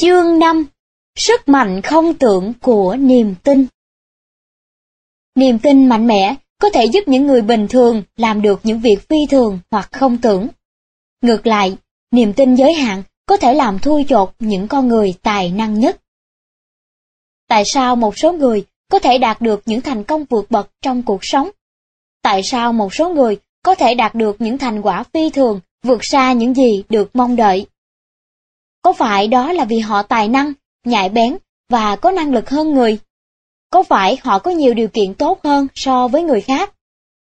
Chương 5 Sức mạnh không tưởng của niềm tin Niềm tin mạnh mẽ có thể giúp những người bình thường làm được những việc phi thường hoặc không tưởng. Ngược lại, niềm tin giới hạn có thể làm thui chột những con người tài năng nhất. Tại sao một số người có thể đạt được những thành công vượt bậc trong cuộc sống? Tại sao một số người có thể đạt được những thành quả phi thường vượt xa những gì được mong đợi? Có phải đó là vì họ tài năng, nhạy bén và có năng lực hơn người? Có phải họ có nhiều điều kiện tốt hơn so với người khác?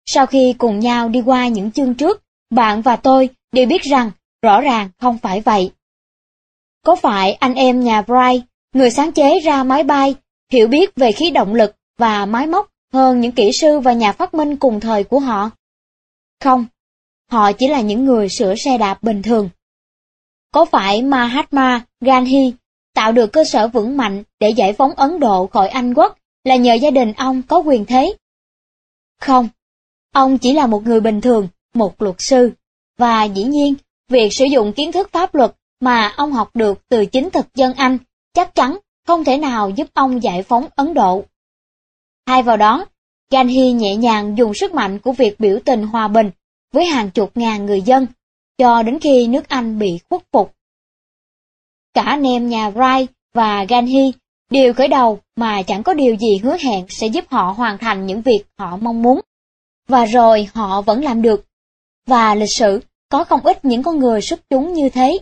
Sau khi cùng nhau đi qua những chương trước, bạn và tôi đều biết rằng rõ ràng không phải vậy. Có phải anh em nhà Bright, người sáng chế ra máy bay, hiểu biết về khí động lực và máy móc hơn những kỹ sư và nhà phát minh cùng thời của họ? Không, họ chỉ là những người sửa xe đạp bình thường. Có phải Mahatma Gandhi tạo được cơ sở vững mạnh để giải phóng Ấn Độ khỏi Anh quốc là nhờ gia đình ông có quyền thế? Không, ông chỉ là một người bình thường, một luật sư. Và dĩ nhiên, việc sử dụng kiến thức pháp luật mà ông học được từ chính thực dân Anh chắc chắn không thể nào giúp ông giải phóng Ấn Độ. Thay vào đó, Gandhi nhẹ nhàng dùng sức mạnh của việc biểu tình hòa bình với hàng chục ngàn người dân, cho đến khi nước Anh bị khuất phục. Cả anh em nhà Wright và ganhi đều khởi đầu mà chẳng có điều gì hứa hẹn sẽ giúp họ hoàn thành những việc họ mong muốn. Và rồi họ vẫn làm được. Và lịch sử có không ít những con người xuất chúng như thế.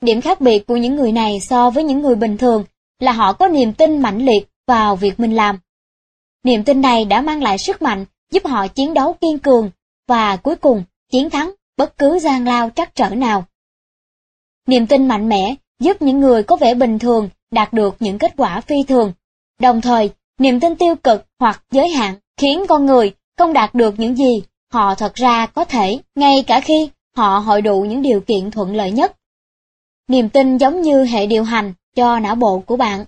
Điểm khác biệt của những người này so với những người bình thường là họ có niềm tin mãnh liệt vào việc mình làm. Niềm tin này đã mang lại sức mạnh giúp họ chiến đấu kiên cường và cuối cùng chiến thắng bất cứ gian lao trắc trở nào. Niềm tin mạnh mẽ giúp những người có vẻ bình thường đạt được những kết quả phi thường. Đồng thời, niềm tin tiêu cực hoặc giới hạn khiến con người không đạt được những gì họ thật ra có thể, ngay cả khi họ hội đủ những điều kiện thuận lợi nhất. Niềm tin giống như hệ điều hành cho não bộ của bạn.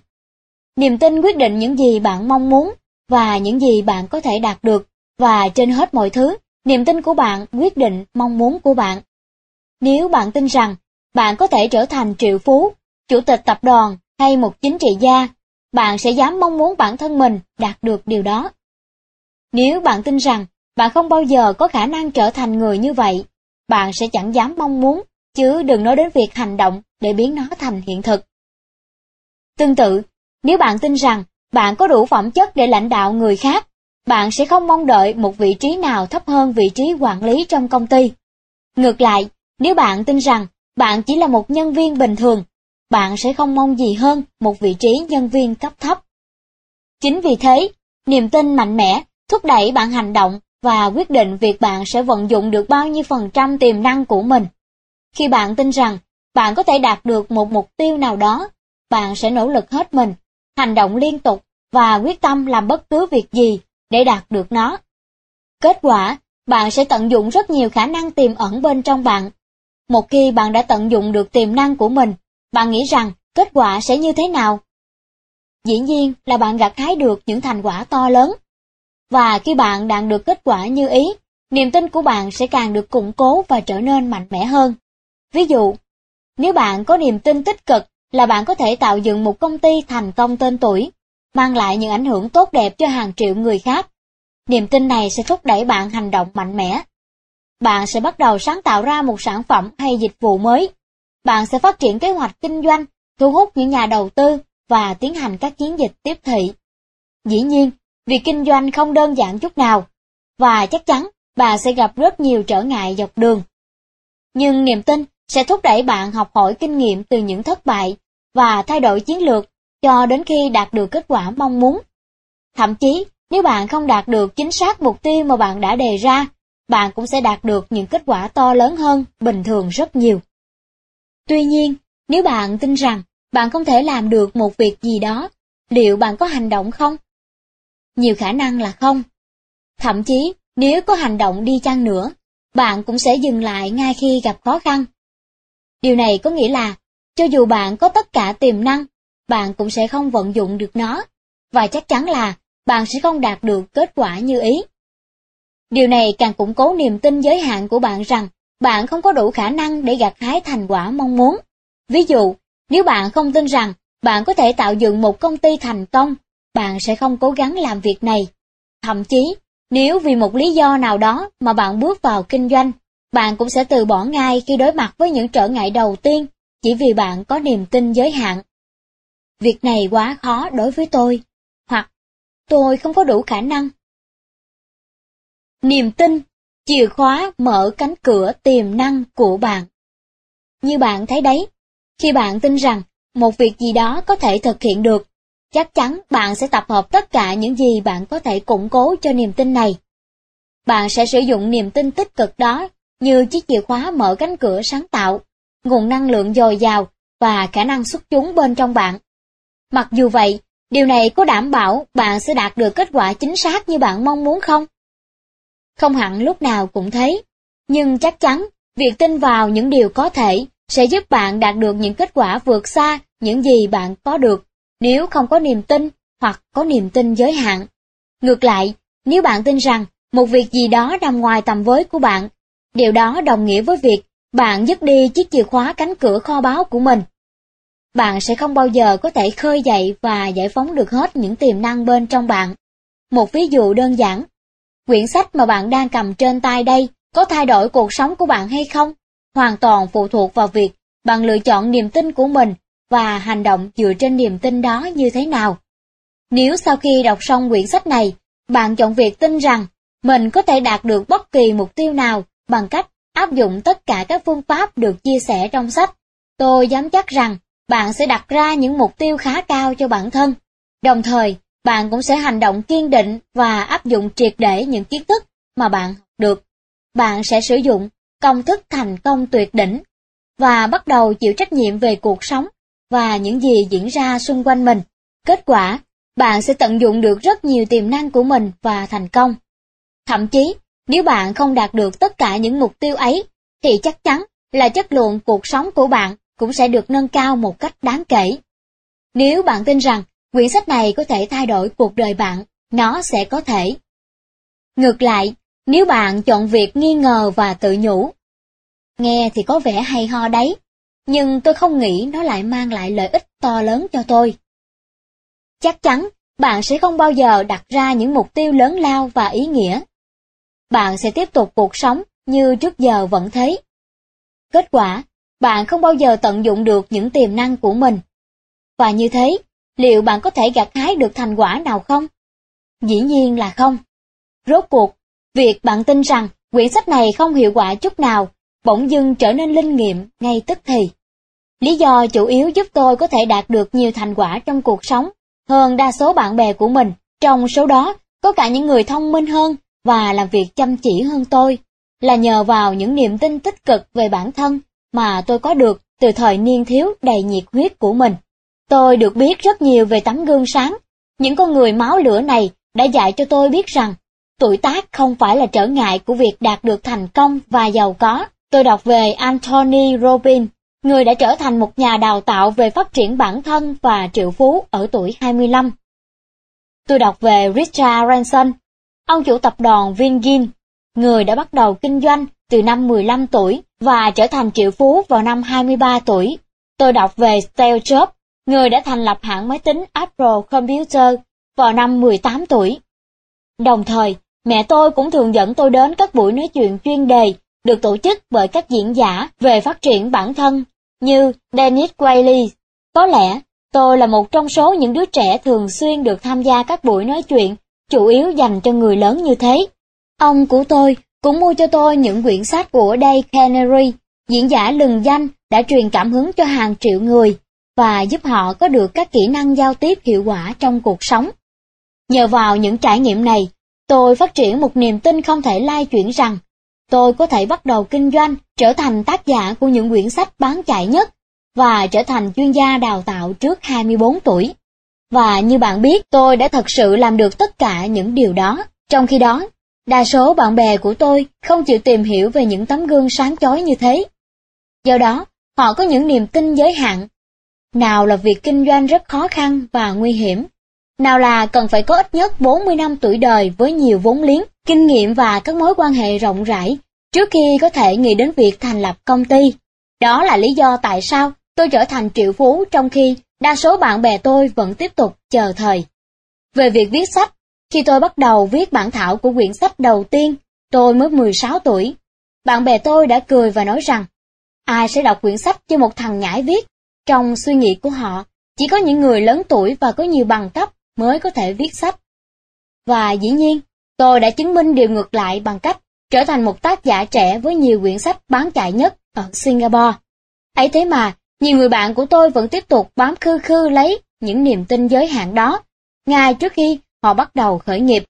Niềm tin quyết định những gì bạn mong muốn và những gì bạn có thể đạt được, và trên hết mọi thứ, niềm tin của bạn quyết định mong muốn của bạn. Nếu bạn tin rằng bạn có thể trở thành triệu phú, chủ tịch tập đoàn hay một chính trị gia, bạn sẽ dám mong muốn bản thân mình đạt được điều đó. Nếu bạn tin rằng bạn không bao giờ có khả năng trở thành người như vậy, bạn sẽ chẳng dám mong muốn, chứ đừng nói đến việc hành động để biến nó thành hiện thực. Tương tự, nếu bạn tin rằng bạn có đủ phẩm chất để lãnh đạo người khác, bạn sẽ không mong đợi một vị trí nào thấp hơn vị trí quản lý trong công ty. Ngược lại, nếu bạn tin rằng bạn chỉ là một nhân viên bình thường, bạn sẽ không mong gì hơn một vị trí nhân viên cấp thấp. Chính vì thế, niềm tin mạnh mẽ thúc đẩy bạn hành động và quyết định việc bạn sẽ vận dụng được bao nhiêu phần trăm tiềm năng của mình. Khi bạn tin rằng bạn có thể đạt được một mục tiêu nào đó, bạn sẽ nỗ lực hết mình, hành động liên tục và quyết tâm làm bất cứ việc gì để đạt được nó. Kết quả, bạn sẽ tận dụng rất nhiều khả năng tiềm ẩn bên trong bạn. Một khi bạn đã tận dụng được tiềm năng của mình, bạn nghĩ rằng kết quả sẽ như thế nào? Dĩ nhiên là bạn gặt hái được những thành quả to lớn. Và khi bạn đạt được kết quả như ý, niềm tin của bạn sẽ càng được củng cố và trở nên mạnh mẽ hơn. Ví dụ, nếu bạn có niềm tin tích cực là bạn có thể tạo dựng một công ty thành công tên tuổi, mang lại những ảnh hưởng tốt đẹp cho hàng triệu người khác. Niềm tin này sẽ thúc đẩy bạn hành động mạnh mẽ. Bạn sẽ bắt đầu sáng tạo ra một sản phẩm hay dịch vụ mới. Bạn sẽ phát triển kế hoạch kinh doanh, thu hút những nhà đầu tư và tiến hành các chiến dịch tiếp thị. Dĩ nhiên, việc kinh doanh không đơn giản chút nào, và chắc chắn bạn sẽ gặp rất nhiều trở ngại dọc đường. Nhưng niềm tin sẽ thúc đẩy bạn học hỏi kinh nghiệm từ những thất bại và thay đổi chiến lược cho đến khi đạt được kết quả mong muốn. Thậm chí, nếu bạn không đạt được chính xác mục tiêu mà bạn đã đề ra, bạn cũng sẽ đạt được những kết quả to lớn hơn bình thường rất nhiều. Tuy nhiên, nếu bạn tin rằng bạn không thể làm được một việc gì đó, liệu bạn có hành động không? Nhiều khả năng là không. Thậm chí, nếu có hành động đi chăng nữa, bạn cũng sẽ dừng lại ngay khi gặp khó khăn. Điều này có nghĩa là, cho dù bạn có tất cả tiềm năng bạn cũng sẽ không vận dụng được nó, và chắc chắn là bạn sẽ không đạt được kết quả như ý. Điều này càng củng cố niềm tin giới hạn của bạn rằng bạn không có đủ khả năng để gặt hái thành quả mong muốn. Ví dụ, Nếu bạn không tin rằng bạn có thể tạo dựng một công ty thành công, bạn sẽ không cố gắng làm việc này. Thậm chí, nếu vì một lý do nào đó mà bạn bước vào kinh doanh, bạn cũng sẽ từ bỏ ngay khi đối mặt với những trở ngại đầu tiên chỉ vì bạn có niềm tin giới hạn. Việc này quá khó đối với tôi, hoặc tôi không có đủ khả năng. Niềm tin, chìa khóa mở cánh cửa tiềm năng của bạn. Như bạn thấy đấy, khi bạn tin rằng một việc gì đó có thể thực hiện được, chắc chắn bạn sẽ tập hợp tất cả những gì bạn có thể củng cố cho niềm tin này. Bạn sẽ sử dụng niềm tin tích cực đó như chiếc chìa khóa mở cánh cửa sáng tạo, nguồn năng lượng dồi dào và khả năng xuất chúng bên trong bạn. Mặc dù vậy, điều này có đảm bảo bạn sẽ đạt được kết quả chính xác như bạn mong muốn không? Không hẳn lúc nào cũng thấy nhưng chắc chắn việc tin vào những điều có thể sẽ giúp bạn đạt được những kết quả vượt xa những gì bạn có được nếu không có niềm tin hoặc có niềm tin giới hạn. Ngược lại, nếu bạn tin rằng một việc gì đó nằm ngoài tầm với của bạn, điều đó đồng nghĩa với việc bạn dứt đi chiếc chìa khóa cánh cửa kho báu của mình. Bạn sẽ không bao giờ có thể khơi dậy và giải phóng được hết những tiềm năng bên trong bạn. Một ví dụ đơn giản, quyển sách mà bạn đang cầm trên tay đây có thay đổi cuộc sống của bạn hay không? Hoàn toàn phụ thuộc vào việc bạn lựa chọn niềm tin của mình và hành động dựa trên niềm tin đó như thế nào. Nếu sau khi đọc xong quyển sách này, bạn chọn việc tin rằng mình có thể đạt được bất kỳ mục tiêu nào bằng cách áp dụng tất cả các phương pháp được chia sẻ trong sách, tôi dám chắc rằng bạn sẽ đặt ra những mục tiêu khá cao cho bản thân. Đồng thời, bạn cũng sẽ hành động kiên định và áp dụng triệt để những kiến thức mà bạn học được. Bạn sẽ sử dụng công thức thành công tuyệt đỉnh và bắt đầu chịu trách nhiệm về cuộc sống và những gì diễn ra xung quanh mình. Kết quả, bạn sẽ tận dụng được rất nhiều tiềm năng của mình và thành công. Thậm chí, nếu bạn không đạt được tất cả những mục tiêu ấy, thì chắc chắn là chất lượng cuộc sống của bạn cũng sẽ được nâng cao một cách đáng kể. Nếu bạn tin rằng quyển sách này có thể thay đổi cuộc đời bạn, nó sẽ có thể. Ngược lại, nếu bạn chọn việc nghi ngờ và tự nhủ, nghe thì có vẻ hay ho đấy, nhưng tôi không nghĩ nó lại mang lại lợi ích to lớn cho tôi. Chắc chắn, bạn sẽ không bao giờ đặt ra những mục tiêu lớn lao và ý nghĩa. Bạn sẽ tiếp tục cuộc sống như trước giờ vẫn thế. Kết quả, bạn không bao giờ tận dụng được những tiềm năng của mình. Và như thế, liệu bạn có thể gặt hái được thành quả nào không? Dĩ nhiên là không. Rốt cuộc, việc bạn tin rằng quyển sách này không hiệu quả chút nào, bỗng dưng trở nên linh nghiệm ngay tức thì. Lý do chủ yếu giúp tôi có thể đạt được nhiều thành quả trong cuộc sống hơn đa số bạn bè của mình, trong số đó có cả những người thông minh hơn và làm việc chăm chỉ hơn tôi, là nhờ vào những niềm tin tích cực về bản thân mà tôi có được từ thời niên thiếu đầy nhiệt huyết của mình. Tôi được biết rất nhiều về tấm gương sáng. Những con người máu lửa này đã dạy cho tôi biết rằng tuổi tác không phải là trở ngại của việc đạt được thành công và giàu có. Tôi đọc về Anthony Robbins, người đã trở thành một nhà đào tạo về phát triển bản thân và triệu phú ở tuổi 25. Tôi đọc về Richard Branson, ông chủ tập đoàn Vingin, người đã bắt đầu kinh doanh từ năm 15 tuổi và trở thành triệu phú vào năm 23 tuổi. Tôi đọc về Steve Jobs, người đã thành lập hãng máy tính Apple Computer vào năm 18 tuổi. Đồng thời, mẹ tôi cũng thường dẫn tôi đến các buổi nói chuyện chuyên đề được tổ chức bởi các diễn giả về phát triển bản thân như Dennis Quayle. Có lẽ tôi là một trong số những đứa trẻ thường xuyên được tham gia các buổi nói chuyện, chủ yếu dành cho người lớn như thế. Ông của tôi cũng mua cho tôi những quyển sách của Dale Carnegie, diễn giả lừng danh đã truyền cảm hứng cho hàng triệu người và giúp họ có được các kỹ năng giao tiếp hiệu quả trong cuộc sống. Nhờ vào những trải nghiệm này, tôi phát triển một niềm tin không thể lai chuyển rằng tôi có thể bắt đầu kinh doanh, trở thành tác giả của những quyển sách bán chạy nhất và trở thành chuyên gia đào tạo trước 24 tuổi. Và như bạn biết, tôi đã thật sự làm được tất cả những điều đó. Trong khi đó, đa số bạn bè của tôi không chịu tìm hiểu về những tấm gương sáng chói như thế. Do đó, họ có những niềm tin giới hạn. Nào là việc kinh doanh rất khó khăn và nguy hiểm, nào là cần phải có ít nhất 40 năm tuổi đời với nhiều vốn liếng, kinh nghiệm và các mối quan hệ rộng rãi, trước khi có thể nghĩ đến việc thành lập công ty. Đó là lý do tại sao tôi trở thành triệu phú trong khi đa số bạn bè tôi vẫn tiếp tục chờ thời. Về việc viết sách, khi tôi bắt đầu viết bản thảo của quyển sách đầu tiên, tôi mới 16 tuổi. Bạn bè tôi đã cười và nói rằng, ai sẽ đọc quyển sách cho một thằng nhãi viết? Trong suy nghĩ của họ, chỉ có những người lớn tuổi và có nhiều bằng cấp mới có thể viết sách. Và dĩ nhiên, tôi đã chứng minh điều ngược lại bằng cách trở thành một tác giả trẻ với nhiều quyển sách bán chạy nhất ở Singapore. ấy thế mà, nhiều người bạn của tôi vẫn tiếp tục bám khư khư lấy những niềm tin giới hạn đó, ngay trước khi họ bắt đầu khởi nghiệp.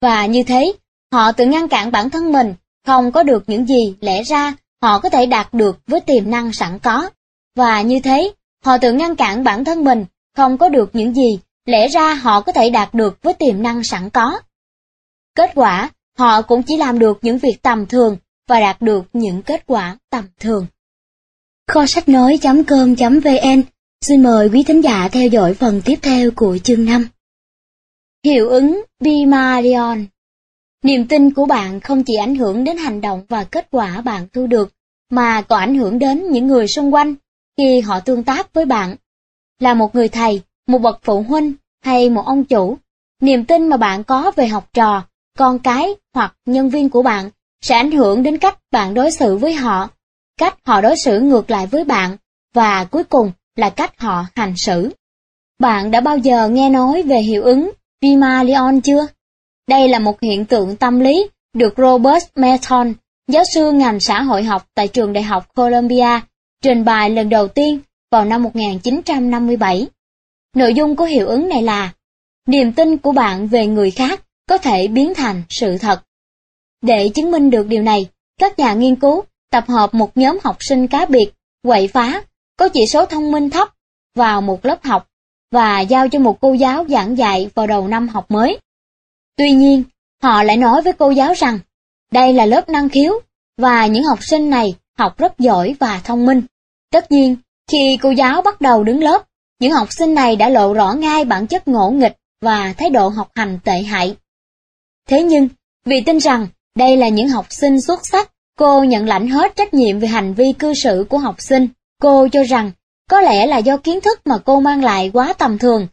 Và như thế, họ tự ngăn cản bản thân mình không có được những gì lẽ ra họ có thể đạt được với tiềm năng sẵn có. Và như thế, họ tự ngăn cản bản thân mình không có được những gì lẽ ra họ có thể đạt được với tiềm năng sẵn có. Kết quả, họ cũng chỉ làm được những việc tầm thường và đạt được những kết quả tầm thường. Kho sách nói.com.vn Xin mời quý thính giả theo dõi phần tiếp theo của chương 5. Hiệu ứng Bimarion Niềm tin của bạn không chỉ ảnh hưởng đến hành động và kết quả bạn thu được, mà còn ảnh hưởng đến những người xung quanh khi họ tương tác với bạn. Là một người thầy, một bậc phụ huynh hay một ông chủ, niềm tin mà bạn có về học trò, con cái hoặc nhân viên của bạn sẽ ảnh hưởng đến cách bạn đối xử với họ, cách họ đối xử ngược lại với bạn và cuối cùng là cách họ hành xử. Bạn đã bao giờ nghe nói về hiệu ứng Pygmalion chưa? Đây là một hiện tượng tâm lý được Robert Merton, giáo sư ngành xã hội học tại trường đại học Columbia, trình bày lần đầu tiên vào năm 1957. Nội dung của hiệu ứng này là niềm tin của bạn về người khác có thể biến thành sự thật. Để chứng minh được điều này, các nhà nghiên cứu tập hợp một nhóm học sinh cá biệt, quậy phá, có chỉ số thông minh thấp vào một lớp học và giao cho một cô giáo giảng dạy vào đầu năm học mới. Tuy nhiên, họ lại nói với cô giáo rằng đây là lớp năng khiếu và những học sinh này học rất giỏi và thông minh. Tất nhiên, khi cô giáo bắt đầu đứng lớp, những học sinh này đã lộ rõ ngay bản chất ngỗ nghịch và thái độ học hành tệ hại. Thế nhưng, vì tin rằng đây là những học sinh xuất sắc, cô nhận lãnh hết trách nhiệm về hành vi cư xử của học sinh. Cô cho rằng có lẽ là do kiến thức mà cô mang lại quá tầm thường,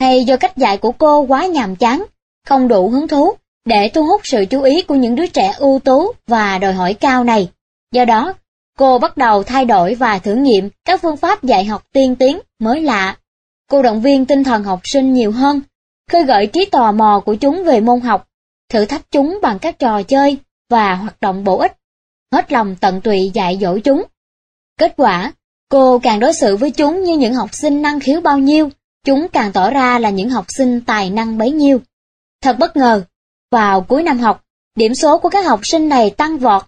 hay do cách dạy của cô quá nhàm chán, không đủ hứng thú để thu hút sự chú ý của những đứa trẻ ưu tú và đòi hỏi cao này. Do đó, cô bắt đầu thay đổi và thử nghiệm các phương pháp dạy học tiên tiến mới lạ. Cô động viên tinh thần học sinh nhiều hơn, khơi gợi trí tò mò của chúng về môn học, thử thách chúng bằng các trò chơi và hoạt động bổ ích, hết lòng tận tụy dạy dỗ chúng. Kết quả, cô càng đối xử với chúng như những học sinh năng khiếu bao nhiêu, chúng càng tỏ ra là những học sinh tài năng bấy nhiêu. Thật bất ngờ, vào cuối năm học, điểm số của các học sinh này tăng vọt,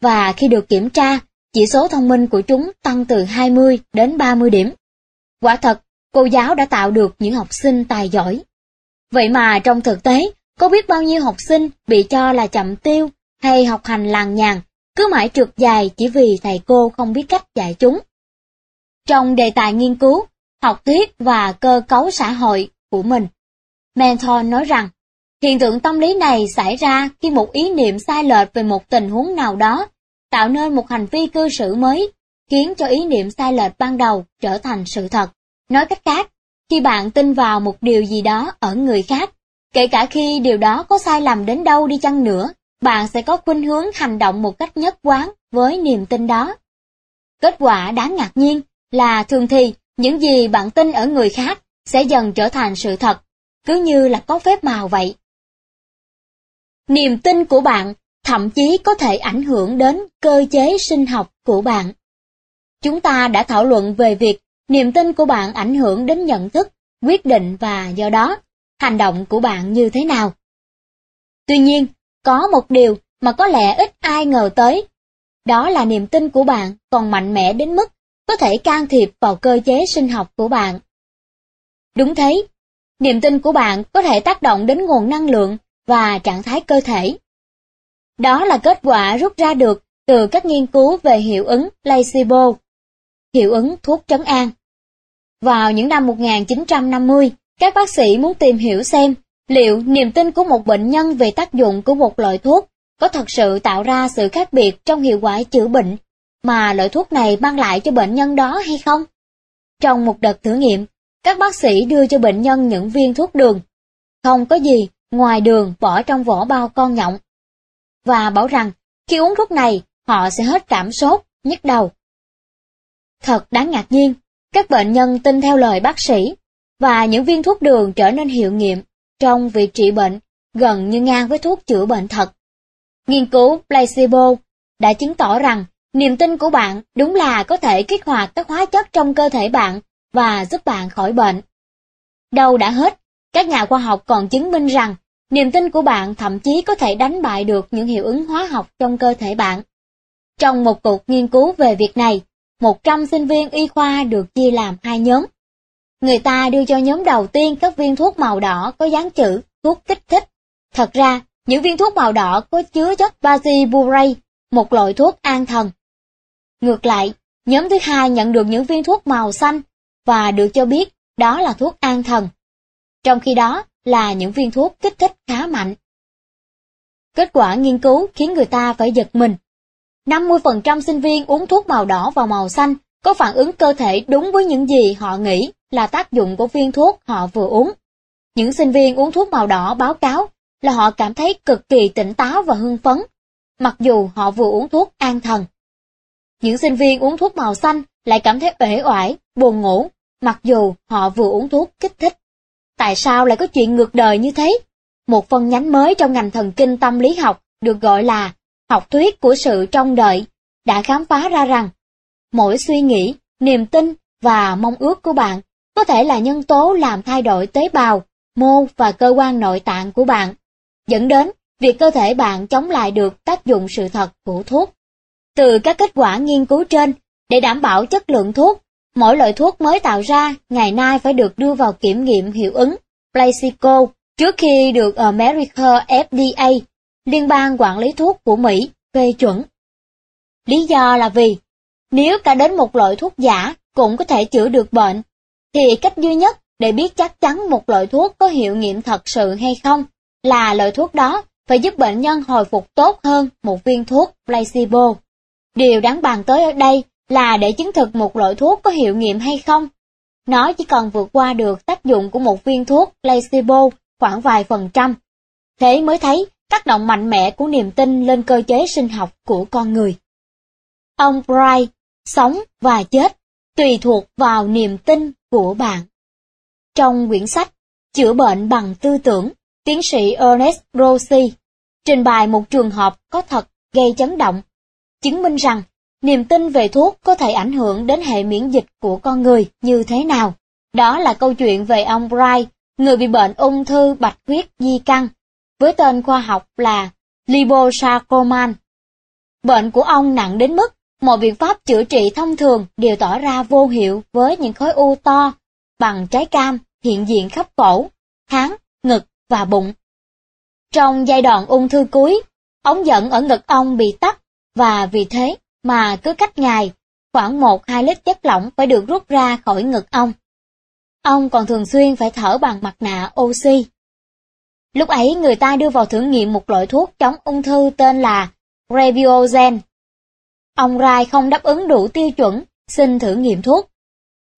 và khi được kiểm tra, chỉ số thông minh của chúng tăng từ 20 đến 30 điểm. Quả thật, cô giáo đã tạo được những học sinh tài giỏi. Vậy mà trong thực tế, có biết bao nhiêu học sinh bị cho là chậm tiêu hay học hành làng nhàn, cứ mãi trượt dài chỉ vì thầy cô không biết cách dạy chúng. Trong đề tài nghiên cứu, học thuyết và cơ cấu xã hội của mình, Mentor nói rằng, hiện tượng tâm lý này xảy ra khi một ý niệm sai lệch về một tình huống nào đó tạo nên một hành vi cư xử mới, khiến cho ý niệm sai lệch ban đầu trở thành sự thật. Nói cách khác, khi bạn tin vào một điều gì đó ở người khác, kể cả khi điều đó có sai lầm đến đâu đi chăng nữa, bạn sẽ có khuynh hướng hành động một cách nhất quán với niềm tin đó. Kết quả đáng ngạc nhiên là thường thì những gì bạn tin ở người khác sẽ dần trở thành sự thật, cứ như là có phép màu vậy. Niềm tin của bạn thậm chí có thể ảnh hưởng đến cơ chế sinh học của bạn. Chúng ta đã thảo luận về việc niềm tin của bạn ảnh hưởng đến nhận thức, quyết định và do đó, hành động của bạn như thế nào. Tuy nhiên, có một điều mà có lẽ ít ai ngờ tới, đó là niềm tin của bạn còn mạnh mẽ đến mức có thể can thiệp vào cơ chế sinh học của bạn. Đúng thế, niềm tin của bạn có thể tác động đến nguồn năng lượng và trạng thái cơ thể. Đó là kết quả rút ra được từ các nghiên cứu về hiệu ứng placebo, hiệu ứng thuốc trấn an. Vào những năm 1950, các bác sĩ muốn tìm hiểu xem liệu niềm tin của một bệnh nhân về tác dụng của một loại thuốc có thật sự tạo ra sự khác biệt trong hiệu quả chữa bệnh mà loại thuốc này mang lại cho bệnh nhân đó hay không? Trong một đợt thử nghiệm, các bác sĩ đưa cho bệnh nhân những viên thuốc đường. Không có gì ngoài đường bỏ trong vỏ bao con nhộng. Và bảo rằng khi uống thuốc này, họ sẽ hết cảm sốt, nhức đầu. Thật đáng ngạc nhiên, các bệnh nhân tin theo lời bác sĩ, và những viên thuốc đường trở nên hiệu nghiệm trong việc trị bệnh gần như ngang với thuốc chữa bệnh thật. Nghiên cứu placebo đã chứng tỏ rằng niềm tin của bạn đúng là có thể kích hoạt các hóa chất trong cơ thể bạn và giúp bạn khỏi bệnh. Đâu đã hết, các nhà khoa học còn chứng minh rằng niềm tin của bạn thậm chí có thể đánh bại được những hiệu ứng hóa học trong cơ thể bạn. Trong một cuộc nghiên cứu về việc này, 100 sinh viên y khoa được chia làm hai nhóm. Người ta đưa cho nhóm đầu tiên các viên thuốc màu đỏ có dán chữ thuốc kích thích. Thật ra, những viên thuốc màu đỏ có chứa chất Baziburay, một loại thuốc an thần. Ngược lại, nhóm thứ hai nhận được những viên thuốc màu xanh và được cho biết đó là thuốc an thần. Trong khi đó là những viên thuốc kích thích khá mạnh. Kết quả nghiên cứu khiến người ta phải giật mình. 50% sinh viên uống thuốc màu đỏ và màu xanh có phản ứng cơ thể đúng với những gì họ nghĩ là tác dụng của viên thuốc họ vừa uống. Những sinh viên uống thuốc màu đỏ báo cáo là họ cảm thấy cực kỳ tỉnh táo và hưng phấn, mặc dù họ vừa uống thuốc an thần. Những sinh viên uống thuốc màu xanh lại cảm thấy uể oải, buồn ngủ, mặc dù họ vừa uống thuốc kích thích. Tại sao lại có chuyện ngược đời như thế? Một phân nhánh mới trong ngành thần kinh tâm lý học được gọi là học thuyết của sự trông đợi đã khám phá ra rằng mỗi suy nghĩ, niềm tin và mong ước của bạn có thể là nhân tố làm thay đổi tế bào, mô và cơ quan nội tạng của bạn, dẫn đến việc cơ thể bạn chống lại được tác dụng sự thật của thuốc. Từ các kết quả nghiên cứu trên, để đảm bảo chất lượng thuốc, mỗi loại thuốc mới tạo ra ngày nay phải được đưa vào kiểm nghiệm hiệu ứng placebo trước khi được America FDA, Liên bang quản lý thuốc của Mỹ, phê chuẩn. Lý do là vì, nếu cả đến một loại thuốc giả cũng có thể chữa được bệnh, thì cách duy nhất để biết chắc chắn một loại thuốc có hiệu nghiệm thật sự hay không là loại thuốc đó phải giúp bệnh nhân hồi phục tốt hơn một viên thuốc placebo. Điều đáng bàn tới ở đây là để chứng thực một loại thuốc có hiệu nghiệm hay không. Nó chỉ cần vượt qua được tác dụng của một viên thuốc placebo khoảng vài phần trăm. Thế mới thấy tác động mạnh mẽ của niềm tin lên cơ chế sinh học của con người. Ông Bright, sống và chết, tùy thuộc vào niềm tin của bạn. Trong quyển sách Chữa bệnh bằng tư tưởng, tiến sĩ Ernest Rossi trình bày một trường hợp có thật gây chấn động, chứng minh rằng niềm tin về thuốc có thể ảnh hưởng đến hệ miễn dịch của con người như thế nào. Đó là câu chuyện về ông Bright, người bị bệnh ung thư bạch huyết di căn, với tên khoa học là liposarcoman. Bệnh của ông nặng đến mức mọi biện pháp chữa trị thông thường đều tỏ ra vô hiệu với những khối u to bằng trái cam hiện diện khắp cổ, háng, ngực và bụng. Trong giai đoạn ung thư cuối, ống dẫn ở ngực ông bị tắc và vì thế mà cứ cách ngày, khoảng 1-2 lít chất lỏng phải được rút ra khỏi ngực ông. Ông còn thường xuyên phải thở bằng mặt nạ oxy. Lúc ấy người ta đưa vào thử nghiệm một loại thuốc chống ung thư tên là Rebiogen. Ông Rai không đáp ứng đủ tiêu chuẩn, xin thử nghiệm thuốc.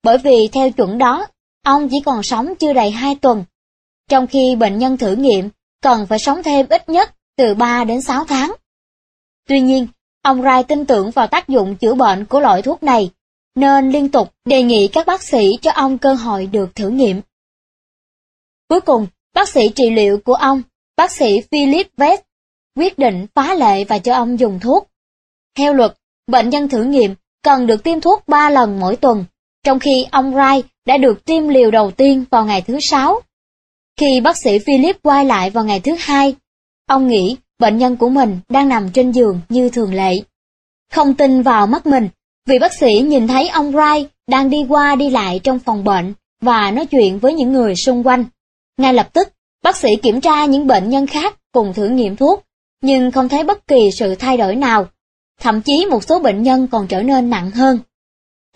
Bởi vì theo chuẩn đó, ông chỉ còn sống chưa đầy 2 tuần, trong khi bệnh nhân thử nghiệm cần phải sống thêm ít nhất từ 3 đến 6 tháng. Tuy nhiên, ông Rai tin tưởng vào tác dụng chữa bệnh của loại thuốc này, nên liên tục đề nghị các bác sĩ cho ông cơ hội được thử nghiệm. Cuối cùng, bác sĩ trị liệu của ông, bác sĩ Philip Vest, quyết định phá lệ và cho ông dùng thuốc. Theo luật, bệnh nhân thử nghiệm cần được tiêm thuốc 3 lần mỗi tuần, trong khi ông Rai đã được tiêm liều đầu tiên vào ngày thứ sáu. Khi bác sĩ Philip quay lại vào ngày thứ hai, ông nghĩ bệnh nhân của mình đang nằm trên giường như thường lệ. Không tin vào mắt mình, vì bác sĩ nhìn thấy ông Rai đang đi qua đi lại trong phòng bệnh và nói chuyện với những người xung quanh. Ngay lập tức, bác sĩ kiểm tra những bệnh nhân khác cùng thử nghiệm thuốc, nhưng không thấy bất kỳ sự thay đổi nào. Thậm chí một số bệnh nhân còn trở nên nặng hơn.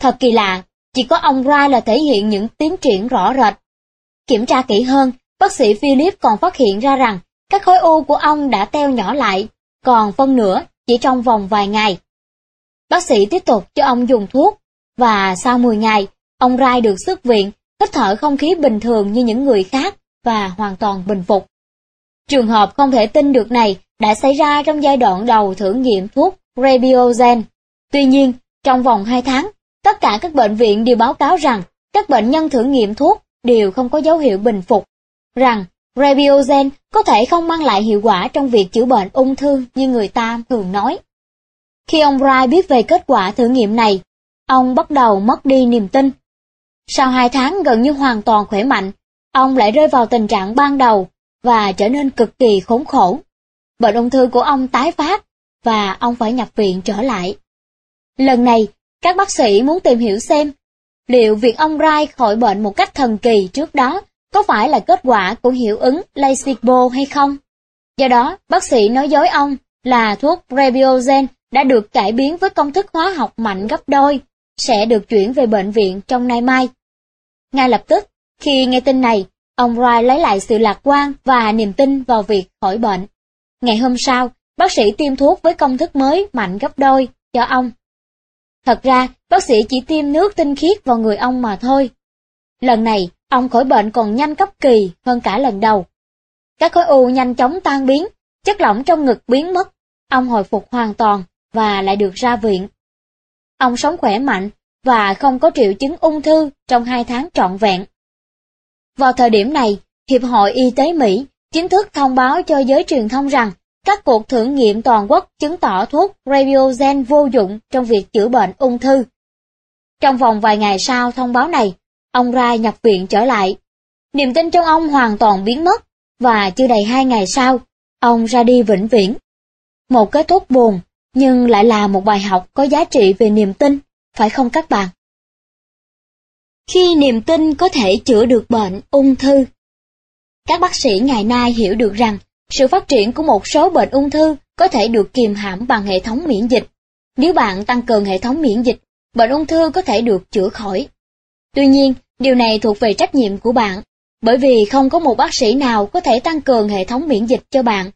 Thật kỳ lạ, chỉ có ông Rai là thể hiện những tiến triển rõ rệt. Kiểm tra kỹ hơn, bác sĩ Philip còn phát hiện ra rằng các khối u của ông đã teo nhỏ lại, còn phân nửa chỉ trong vòng vài ngày. Bác sĩ tiếp tục cho ông dùng thuốc, và sau 10 ngày, Ông Rai được xuất viện, hít thở không khí bình thường như những người khác và hoàn toàn bình phục. Trường hợp không thể tin được này đã xảy ra trong giai đoạn đầu thử nghiệm thuốc Rebiogen. Tuy nhiên, trong vòng 2 tháng, tất cả các bệnh viện đều báo cáo rằng các bệnh nhân thử nghiệm thuốc đều không có dấu hiệu bình phục, rằng Rebiogen có thể không mang lại hiệu quả trong việc chữa bệnh ung thư như người ta thường nói. Khi ông Wright biết về kết quả thử nghiệm này, ông bắt đầu mất đi niềm tin. Sau hai tháng gần như hoàn toàn khỏe mạnh, ông lại rơi vào tình trạng ban đầu và trở nên cực kỳ khốn khổ. Bệnh ung thư của ông tái phát và ông phải nhập viện trở lại. Lần này, các bác sĩ muốn tìm hiểu xem liệu việc ông Rai khỏi bệnh một cách thần kỳ trước đó có phải là kết quả của hiệu ứng placebo hay không. Do đó, bác sĩ nói dối ông là thuốc Rebiozen đã được cải biến với công thức hóa học mạnh gấp đôi, sẽ được chuyển về bệnh viện trong nay mai. Ngay lập tức, khi nghe tin này, ông Roy lấy lại sự lạc quan và niềm tin vào việc khỏi bệnh. Ngày hôm sau, bác sĩ tiêm thuốc với công thức mới mạnh gấp đôi cho ông. Thật ra, bác sĩ chỉ tiêm nước tinh khiết vào người ông mà thôi. Lần này, ông khỏi bệnh còn nhanh cấp kỳ hơn cả lần đầu. Các khối u nhanh chóng tan biến, chất lỏng trong ngực biến mất, ông hồi phục hoàn toàn và lại được ra viện. Ông sống khỏe mạnh và không có triệu chứng ung thư trong hai tháng trọn vẹn. Vào thời điểm này, Hiệp hội Y tế Mỹ chính thức thông báo cho giới truyền thông rằng các cuộc thử nghiệm toàn quốc chứng tỏ thuốc Radiogen vô dụng trong việc chữa bệnh ung thư. Trong vòng vài ngày sau thông báo này, ông Rai nhập viện trở lại. Niềm tin trong ông hoàn toàn biến mất, và chưa đầy hai ngày sau, ông ra đi vĩnh viễn. Một kết thúc buồn, nhưng lại là một bài học có giá trị về niềm tin, phải không các bạn? Khi niềm tin có thể chữa được bệnh ung thư. Các bác sĩ ngày nay hiểu được rằng sự phát triển của một số bệnh ung thư có thể được kiềm hãm bằng hệ thống miễn dịch. Nếu bạn tăng cường hệ thống miễn dịch, bệnh ung thư có thể được chữa khỏi. Tuy nhiên, điều này thuộc về trách nhiệm của bạn, bởi vì không có một bác sĩ nào có thể tăng cường hệ thống miễn dịch cho bạn.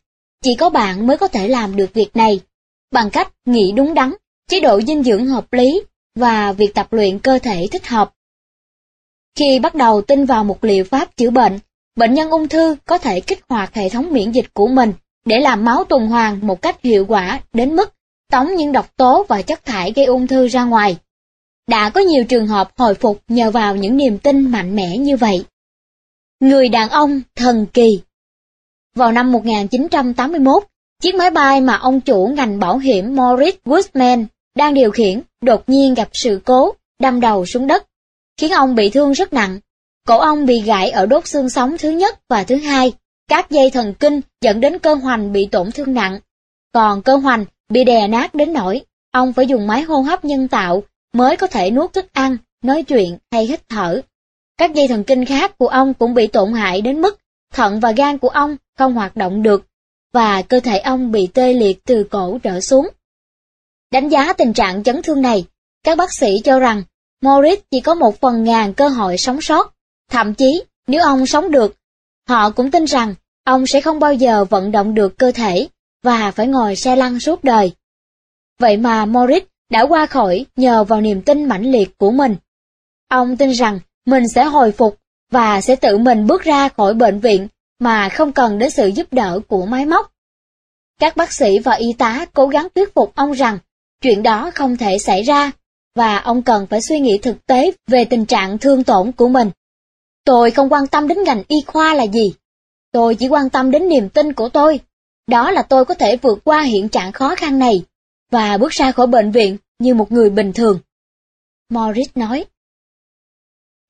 Chỉ có bạn mới có thể làm được việc này, bằng cách nghĩ đúng đắn, chế độ dinh dưỡng hợp lý và việc tập luyện cơ thể thích hợp. Khi bắt đầu tin vào một liệu pháp chữa bệnh, bệnh nhân ung thư có thể kích hoạt hệ thống miễn dịch của mình để làm máu tuần hoàn một cách hiệu quả đến mức tống những độc tố và chất thải gây ung thư ra ngoài. Đã có nhiều trường hợp hồi phục nhờ vào những niềm tin mạnh mẽ như vậy. Người đàn ông thần kỳ Vào năm 1981, chiếc máy bay mà ông chủ ngành bảo hiểm Morris Woodman đang điều khiển đột nhiên gặp sự cố, đâm đầu xuống đất, khiến ông bị thương rất nặng. Cổ ông bị gãy ở đốt xương sống thứ nhất và thứ hai, các dây thần kinh dẫn đến cơ hoành bị tổn thương nặng. Còn cơ hoành bị đè nát đến nỗi ông phải dùng máy hô hấp nhân tạo mới có thể nuốt thức ăn, nói chuyện hay hít thở. Các dây thần kinh khác của ông cũng bị tổn hại đến mức thận và gan của ông không hoạt động được, và cơ thể ông bị tê liệt từ cổ trở xuống. Đánh giá tình trạng chấn thương này, các bác sĩ cho rằng Morris chỉ có một phần ngàn cơ hội sống sót. Thậm chí, nếu ông sống được, họ cũng tin rằng ông sẽ không bao giờ vận động được cơ thể và phải ngồi xe lăn suốt đời. Vậy mà Morris đã qua khỏi nhờ vào niềm tin mãnh liệt của mình. Ông tin rằng mình sẽ hồi phục và sẽ tự mình bước ra khỏi bệnh viện mà không cần đến sự giúp đỡ của máy móc. Các bác sĩ và y tá cố gắng thuyết phục ông rằng chuyện đó không thể xảy ra và ông cần phải suy nghĩ thực tế về tình trạng thương tổn của mình. Tôi không quan tâm đến ngành y khoa là gì. Tôi chỉ quan tâm đến niềm tin của tôi. Đó là tôi có thể vượt qua hiện trạng khó khăn này và bước ra khỏi bệnh viện như một người bình thường. Morris nói.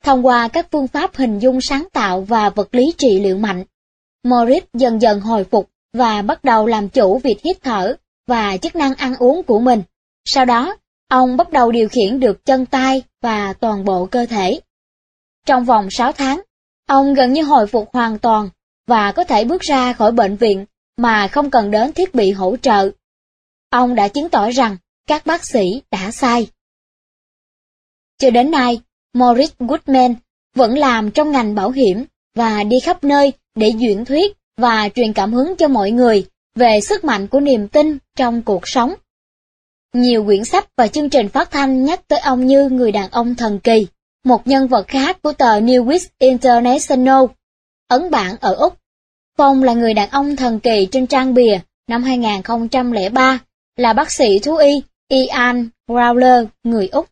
Thông qua các phương pháp hình dung sáng tạo và vật lý trị liệu mạnh, Morris dần dần hồi phục và bắt đầu làm chủ việc hít thở và chức năng ăn uống của mình. Sau đó, ông bắt đầu điều khiển được chân tay và toàn bộ cơ thể. Trong vòng 6 tháng, ông gần như hồi phục hoàn toàn và có thể bước ra khỏi bệnh viện mà không cần đến thiết bị hỗ trợ. Ông đã chứng tỏ rằng các bác sĩ đã sai. Cho đến nay, Morris Goodman vẫn làm trong ngành bảo hiểm và đi khắp nơi để diễn thuyết và truyền cảm hứng cho mọi người về sức mạnh của niềm tin trong cuộc sống. Nhiều quyển sách và chương trình phát thanh nhắc tới ông như người đàn ông thần kỳ. một nhân vật khác của tờ Newsweek International, ấn bản ở Úc. Phong là người đàn ông thần kỳ trên trang bìa năm 2003, là bác sĩ thú y Ian Growler, người Úc.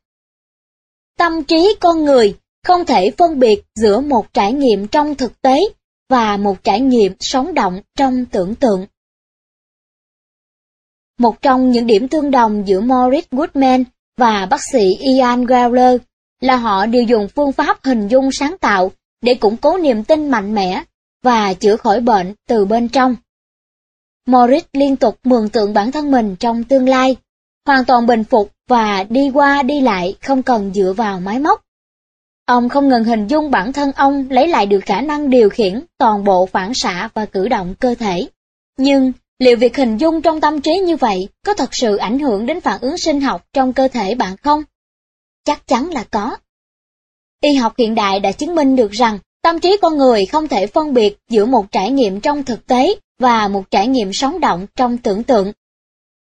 Tâm trí con người không thể phân biệt giữa một trải nghiệm trong thực tế và một trải nghiệm sống động trong tưởng tượng. Một trong những điểm tương đồng giữa Morris Goodman và bác sĩ Ian Growler là họ đều dùng phương pháp hình dung sáng tạo để củng cố niềm tin mạnh mẽ và chữa khỏi bệnh từ bên trong. Morris liên tục mường tượng bản thân mình trong tương lai, hoàn toàn bình phục và đi qua đi lại không cần dựa vào máy móc. Ông không ngừng hình dung bản thân ông lấy lại được khả năng điều khiển toàn bộ phản xạ và cử động cơ thể. Nhưng, liệu việc hình dung trong tâm trí như vậy có thật sự ảnh hưởng đến phản ứng sinh học trong cơ thể bạn không? Chắc chắn là có. Y học hiện đại đã chứng minh được rằng tâm trí con người không thể phân biệt giữa một trải nghiệm trong thực tế và một trải nghiệm sống động trong tưởng tượng.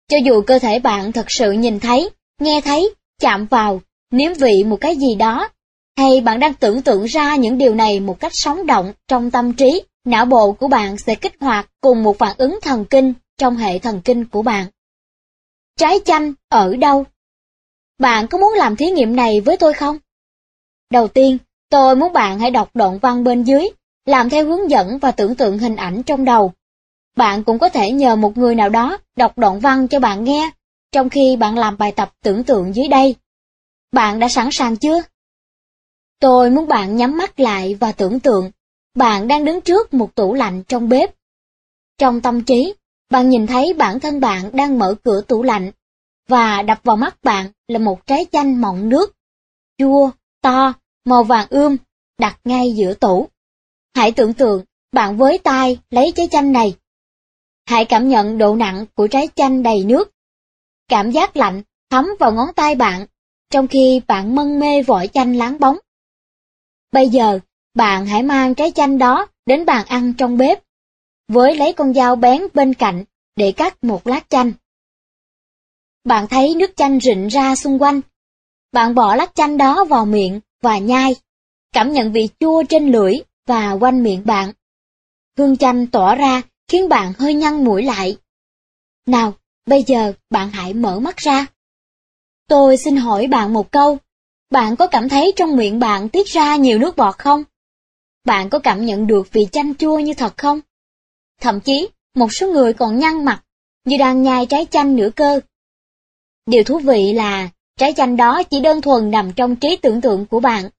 Cho dù cơ thể bạn thật sự nhìn thấy, nghe thấy, chạm vào, nếm vị một cái gì đó, hay bạn đang tưởng tượng ra những điều này một cách sống động trong tâm trí, não bộ của bạn sẽ kích hoạt cùng một phản ứng thần kinh trong hệ thần kinh của bạn. Trái chanh ở đâu? Bạn có muốn làm thí nghiệm này với tôi không? Đầu tiên, tôi muốn bạn hãy đọc đoạn văn bên dưới, làm theo hướng dẫn và tưởng tượng hình ảnh trong đầu. Bạn cũng có thể nhờ một người nào đó đọc đoạn văn cho bạn nghe, trong khi bạn làm bài tập tưởng tượng dưới đây. Bạn đã sẵn sàng chưa? Tôi muốn bạn nhắm mắt lại và tưởng tượng, bạn đang đứng trước một tủ lạnh trong bếp. Trong tâm trí, bạn nhìn thấy bản thân bạn đang mở cửa tủ lạnh, và đập vào mắt bạn là một trái chanh mọng nước, chua, to, màu vàng ươm, đặt ngay giữa tủ. Hãy tưởng tượng, bạn với tay lấy trái chanh này. Hãy cảm nhận độ nặng của trái chanh đầy nước. Cảm giác lạnh thấm vào ngón tay bạn, trong khi bạn mân mê vỏ chanh láng bóng. Bây giờ, bạn hãy mang trái chanh đó đến bàn ăn trong bếp, với lấy con dao bén bên cạnh để cắt một lát chanh. Bạn thấy nước chanh rịn ra xung quanh. Bạn bỏ lát chanh đó vào miệng và nhai, cảm nhận vị chua trên lưỡi và quanh miệng bạn. Hương chanh tỏa ra khiến bạn hơi nhăn mũi lại. Nào, bây giờ bạn hãy mở mắt ra. Tôi xin hỏi bạn một câu, bạn có cảm thấy trong miệng bạn tiết ra nhiều nước bọt không? Bạn có cảm nhận được vị chanh chua như thật không? Thậm chí, một số người còn nhăn mặt, như đang nhai trái chanh nửa cơ. Điều thú vị là, trái chanh đó chỉ đơn thuần nằm trong trí tưởng tượng của bạn.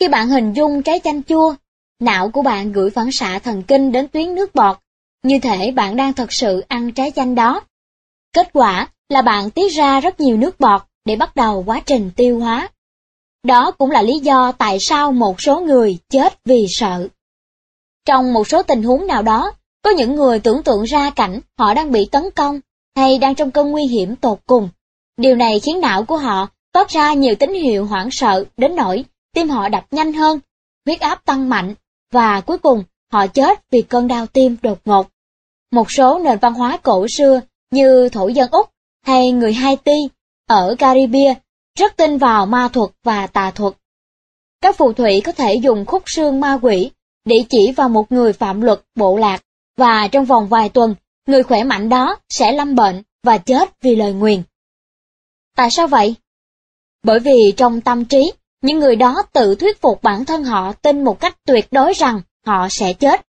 Khi bạn hình dung trái chanh chua, não của bạn gửi phản xạ thần kinh đến tuyến nước bọt, như thể bạn đang thật sự ăn trái chanh đó. Kết quả là bạn tiết ra rất nhiều nước bọt để bắt đầu quá trình tiêu hóa. Đó cũng là lý do tại sao một số người chết vì sợ. Trong một số tình huống nào đó, có những người tưởng tượng ra cảnh họ đang bị tấn công hay đang trong cơn nguy hiểm tột cùng. Điều này khiến não của họ toát ra nhiều tín hiệu hoảng sợ đến nỗi tim họ đập nhanh hơn, huyết áp tăng mạnh và cuối cùng họ chết vì cơn đau tim đột ngột. Một số nền văn hóa cổ xưa như thổ dân Úc hay người Haiti ở Caribbean rất tin vào ma thuật và tà thuật. Các phù thủy có thể dùng khúc xương ma quỷ để chỉ vào một người phạm luật bộ lạc, và trong vòng vài tuần, người khỏe mạnh đó sẽ lâm bệnh và chết vì lời nguyền. Tại sao vậy? Bởi vì trong tâm trí, những người đó tự thuyết phục bản thân họ tin một cách tuyệt đối rằng họ sẽ chết.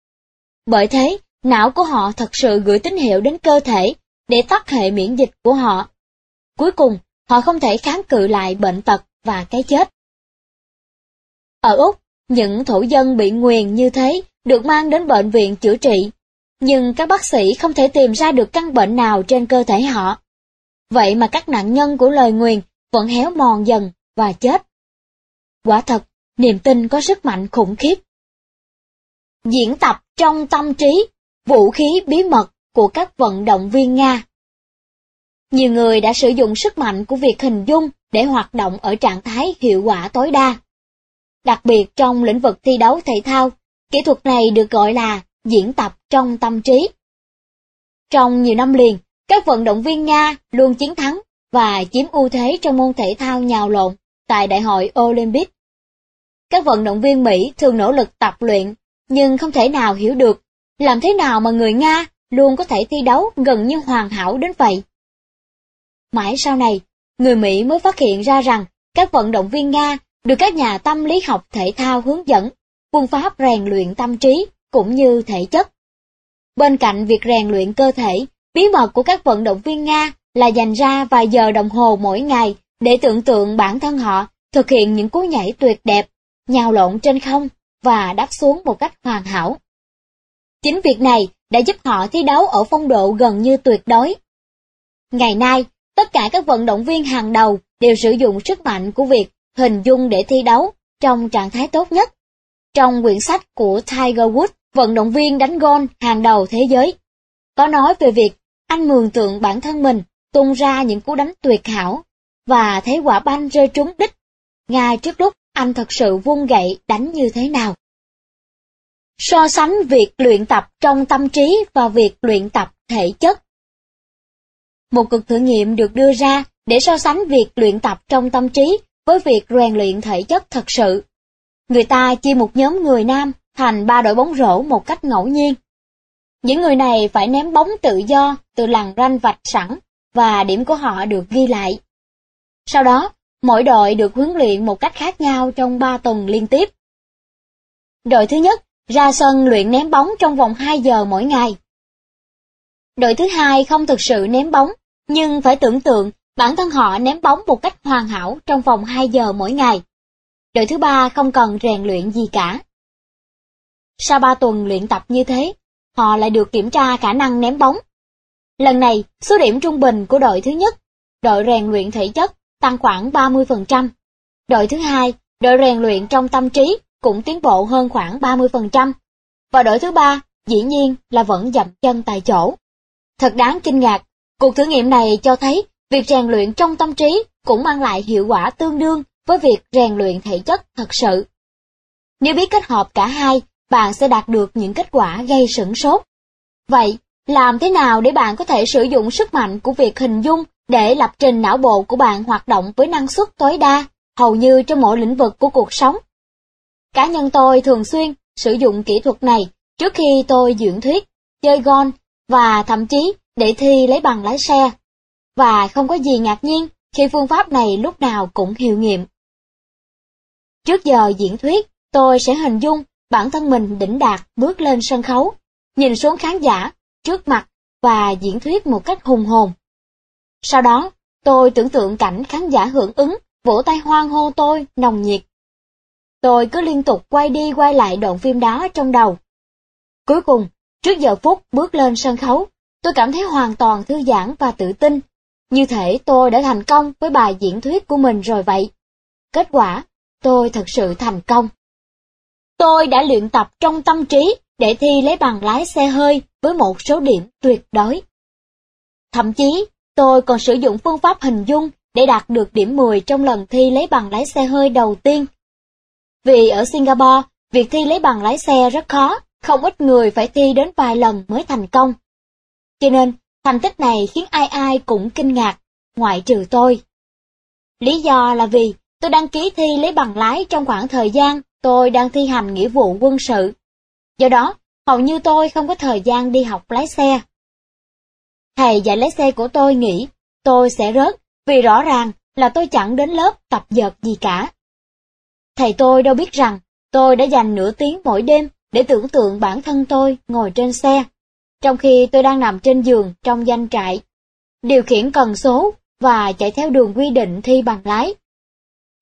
Bởi thế, não của họ thật sự gửi tín hiệu đến cơ thể để tắt hệ miễn dịch của họ. Cuối cùng, họ không thể kháng cự lại bệnh tật và cái chết. Ở Úc, những thổ dân bị nguyền như thế được mang đến bệnh viện chữa trị, nhưng các bác sĩ không thể tìm ra được căn bệnh nào trên cơ thể họ. Vậy mà các nạn nhân của lời nguyền vẫn héo mòn dần và chết. Quả thật, niềm tin có sức mạnh khủng khiếp. Diễn tập trong tâm trí, vũ khí bí mật của các vận động viên Nga nhiều người đã sử dụng sức mạnh của việc hình dung để hoạt động ở trạng thái hiệu quả tối đa. Đặc biệt trong lĩnh vực thi đấu thể thao, kỹ thuật này được gọi là diễn tập trong tâm trí. Trong nhiều năm liền, các vận động viên Nga luôn chiến thắng và chiếm ưu thế trong môn thể thao nhào lộn tại Đại hội Olympic. các vận động viên Mỹ thường nỗ lực tập luyện, nhưng không thể nào hiểu được làm thế nào mà người Nga luôn có thể thi đấu gần như hoàn hảo đến vậy. Mãi sau này, người Mỹ mới phát hiện ra rằng các vận động viên Nga được các nhà tâm lý học thể thao hướng dẫn phương pháp rèn luyện tâm trí cũng như thể chất. Bên cạnh việc rèn luyện cơ thể, bí mật của các vận động viên Nga là dành ra vài giờ đồng hồ mỗi ngày để tưởng tượng bản thân họ thực hiện những cú nhảy tuyệt đẹp, nhào lộn trên không và đáp xuống một cách hoàn hảo. Chính việc này đã giúp họ thi đấu ở phong độ gần như tuyệt đối. Ngày nay, tất cả các vận động viên hàng đầu đều sử dụng sức mạnh của việc hình dung để thi đấu trong trạng thái tốt nhất. Trong quyển sách của Tiger Woods, vận động viên đánh gôn hàng đầu thế giới, có nói về việc anh mường tượng bản thân mình tung ra những cú đánh tuyệt hảo và thấy quả banh rơi trúng đích ngay trước lúc anh thật sự vung gậy đánh như thế nào. So sánh việc luyện tập trong tâm trí và việc luyện tập thể chất. Một cuộc thử nghiệm được đưa ra để so sánh việc luyện tập trong tâm trí với việc rèn luyện thể chất thật sự. Người ta chia một nhóm người nam thành ba đội bóng rổ một cách ngẫu nhiên. Những người này phải ném bóng tự do từ lằn ranh vạch sẵn và điểm của họ được ghi lại. Sau đó, mỗi đội được huấn luyện một cách khác nhau trong 3 tuần liên tiếp. Đội thứ nhất ra sân luyện ném bóng trong vòng 2 giờ mỗi ngày. Đội thứ hai không thực sự ném bóng, nhưng phải tưởng tượng bản thân họ ném bóng một cách hoàn hảo trong vòng 2 giờ mỗi ngày. Đội thứ ba không cần rèn luyện gì cả. Sau 3 tuần luyện tập như thế, họ lại được kiểm tra khả năng ném bóng. Lần này, số điểm trung bình của đội thứ nhất, đội rèn luyện thể chất, tăng khoảng 30%. Đội thứ hai, đội rèn luyện trong tâm trí, cũng tiến bộ hơn khoảng 30%. Và đội thứ ba, dĩ nhiên là vẫn dậm chân tại chỗ. Thật đáng kinh ngạc, cuộc thử nghiệm này cho thấy việc rèn luyện trong tâm trí cũng mang lại hiệu quả tương đương với việc rèn luyện thể chất thật sự. Nếu biết kết hợp cả hai, bạn sẽ đạt được những kết quả gây sửng sốt. Vậy, làm thế nào để bạn có thể sử dụng sức mạnh của việc hình dung để lập trình não bộ của bạn hoạt động với năng suất tối đa, hầu như trong mọi lĩnh vực của cuộc sống? Cá nhân tôi thường xuyên sử dụng kỹ thuật này trước khi tôi diễn thuyết, chơi gôn và thậm chí để thi lấy bằng lái xe. Và không có gì ngạc nhiên khi phương pháp này lúc nào cũng hiệu nghiệm. Trước giờ diễn thuyết, tôi sẽ hình dung bản thân mình đỉnh đạt bước lên sân khấu, nhìn xuống khán giả, trước mặt và diễn thuyết một cách hùng hồn. Sau đó, tôi tưởng tượng cảnh khán giả hưởng ứng, vỗ tay hoan hô tôi nồng nhiệt. Tôi cứ liên tục quay đi quay lại đoạn phim đó trong đầu. Cuối cùng, trước giờ phút bước lên sân khấu, tôi cảm thấy hoàn toàn thư giãn và tự tin. Như thể tôi đã thành công với bài diễn thuyết của mình rồi vậy. Kết quả, tôi thật sự thành công. Tôi đã luyện tập trong tâm trí để thi lấy bằng lái xe hơi với một số điểm tuyệt đối. Thậm chí, tôi còn sử dụng phương pháp hình dung để đạt được điểm 10 trong lần thi lấy bằng lái xe hơi đầu tiên. Vì ở Singapore, việc thi lấy bằng lái xe rất khó, không ít người phải thi đến vài lần mới thành công. Cho nên, thành tích này khiến ai ai cũng kinh ngạc, ngoại trừ tôi. Lý do là vì tôi đăng ký thi lấy bằng lái trong khoảng thời gian tôi đang thi hành nghĩa vụ quân sự. Do đó, hầu như tôi không có thời gian đi học lái xe. Thầy dạy lái xe của tôi nghĩ tôi sẽ rớt vì rõ ràng là tôi chẳng đến lớp tập dợt gì cả. Thầy tôi đâu biết rằng tôi đã dành nửa tiếng mỗi đêm để tưởng tượng bản thân tôi ngồi trên xe, trong khi tôi đang nằm trên giường trong danh trại, điều khiển cần số và chạy theo đường quy định thi bằng lái.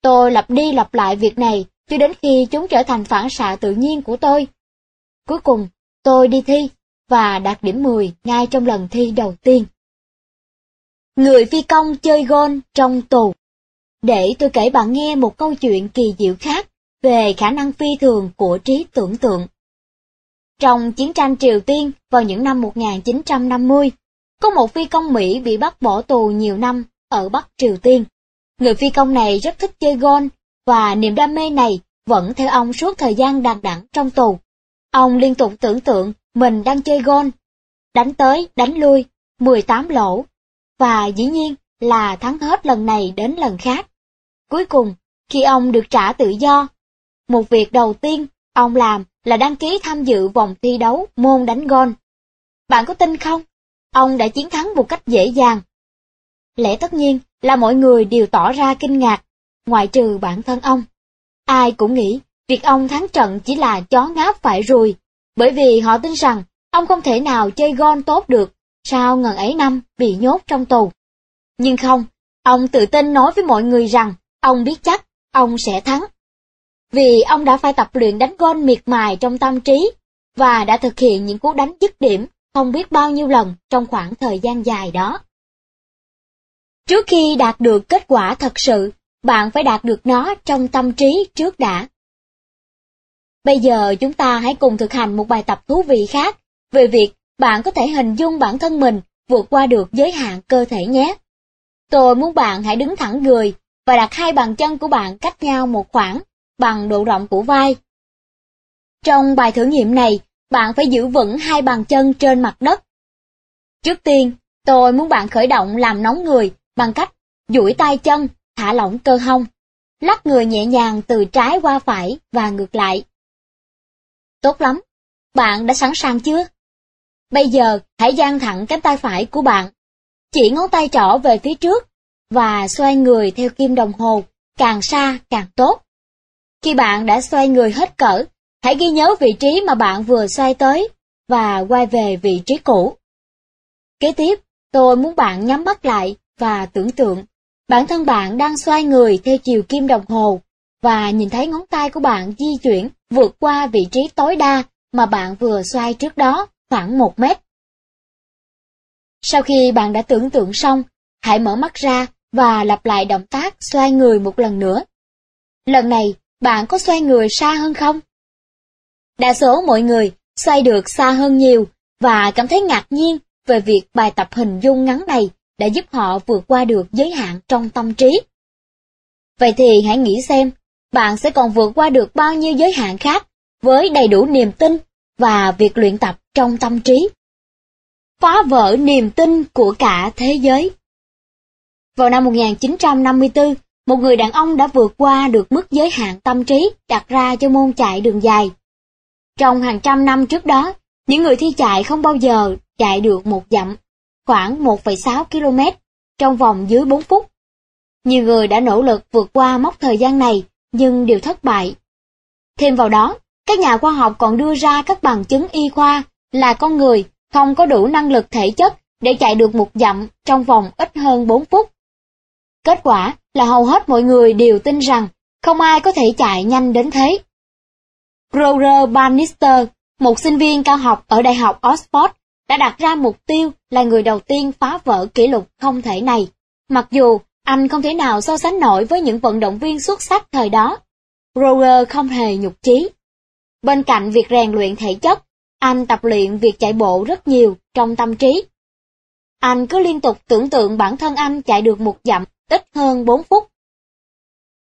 Tôi lặp đi lặp lại việc này cho đến khi chúng trở thành phản xạ tự nhiên của tôi. Cuối cùng, tôi đi thi và đạt điểm 10 ngay trong lần thi đầu tiên. Người phi công chơi gôn trong tù để tôi kể bạn nghe một câu chuyện kỳ diệu khác về khả năng phi thường của trí tưởng tượng. Trong chiến tranh Triều Tiên vào những năm 1950, có một phi công Mỹ bị bắt bỏ tù nhiều năm ở Bắc Triều Tiên. Người phi công này rất thích chơi gôn và niềm đam mê này vẫn theo ông suốt thời gian đằng đẵng trong tù. Ông liên tục tưởng tượng mình đang chơi gôn, đánh tới, đánh lui, 18 lỗ, và dĩ nhiên là thắng hết lần này đến lần khác. Cuối cùng, khi ông được trả tự do, một việc đầu tiên ông làm là đăng ký tham dự vòng thi đấu môn đánh gôn. Bạn có tin không? Ông đã chiến thắng một cách dễ dàng. Lẽ tất nhiên là mọi người đều tỏ ra kinh ngạc, ngoại trừ bản thân ông. Ai cũng nghĩ việc ông thắng trận chỉ là chó ngáp phải ruồi, bởi vì họ tin rằng ông không thể nào chơi gôn tốt được sau ngần ấy năm bị nhốt trong tù. Nhưng không, ông tự tin nói với mọi người rằng ông biết chắc ông sẽ thắng. Vì ông đã phải tập luyện đánh gôn miệt mài trong tâm trí và đã thực hiện những cú đánh dứt điểm không biết bao nhiêu lần trong khoảng thời gian dài đó. Trước khi đạt được kết quả thật sự, bạn phải đạt được nó trong tâm trí trước đã. Bây giờ chúng ta hãy cùng thực hành một bài tập thú vị khác về việc bạn có thể hình dung bản thân mình vượt qua được giới hạn cơ thể nhé. Tôi muốn bạn hãy đứng thẳng người và đặt hai bàn chân của bạn cách nhau một khoảng bằng độ rộng của vai. Trong bài thử nghiệm này, bạn phải giữ vững hai bàn chân trên mặt đất. Trước tiên, tôi muốn bạn khởi động làm nóng người bằng cách duỗi tay chân, thả lỏng cơ hông, lắc người nhẹ nhàng từ trái qua phải và ngược lại. Tốt lắm, bạn đã sẵn sàng chưa? Bây giờ hãy dang thẳng cánh tay phải của bạn, chỉ ngón tay trỏ về phía trước và xoay người theo kim đồng hồ, càng xa càng tốt. Khi bạn đã xoay người hết cỡ, hãy ghi nhớ vị trí mà bạn vừa xoay tới và quay về vị trí cũ. Kế tiếp, tôi muốn bạn nhắm mắt lại và tưởng tượng bản thân bạn đang xoay người theo chiều kim đồng hồ và nhìn thấy ngón tay của bạn di chuyển vượt qua vị trí tối đa mà bạn vừa xoay trước đó khoảng một mét. Sau khi bạn đã tưởng tượng xong, hãy mở mắt ra và lặp lại động tác xoay người một lần nữa. Lần này, bạn có xoay người xa hơn không? Đa số mọi người xoay được xa hơn nhiều và cảm thấy ngạc nhiên về việc bài tập hình dung ngắn này đã giúp họ vượt qua được giới hạn trong tâm trí. Vậy thì hãy nghĩ xem, bạn sẽ còn vượt qua được bao nhiêu giới hạn khác với đầy đủ niềm tin và việc luyện tập trong tâm trí. Phá vỡ niềm tin của cả thế giới vào năm 1954, một người đàn ông đã vượt qua được mức giới hạn tâm trí đặt ra cho môn chạy đường dài. Trong hàng trăm năm trước đó, những người thi chạy không bao giờ chạy được một dặm, khoảng 1,6 km, trong vòng dưới 4 phút. Nhiều người đã nỗ lực vượt qua mốc thời gian này, nhưng đều thất bại. Thêm vào đó, các nhà khoa học còn đưa ra các bằng chứng y khoa là con người không có đủ năng lực thể chất để chạy được một dặm trong vòng ít hơn 4 phút. Kết quả là hầu hết mọi người đều tin rằng không ai có thể chạy nhanh đến thế. Roger Bannister, một sinh viên cao học ở Đại học Oxford, đã đặt ra mục tiêu là người đầu tiên phá vỡ kỷ lục không thể này. Mặc dù anh không thể nào so sánh nổi với những vận động viên xuất sắc thời đó, Roger không hề nhục chí. Bên cạnh việc rèn luyện thể chất, anh tập luyện việc chạy bộ rất nhiều trong tâm trí. Anh cứ liên tục tưởng tượng bản thân anh chạy được một dặm ít hơn 4 phút.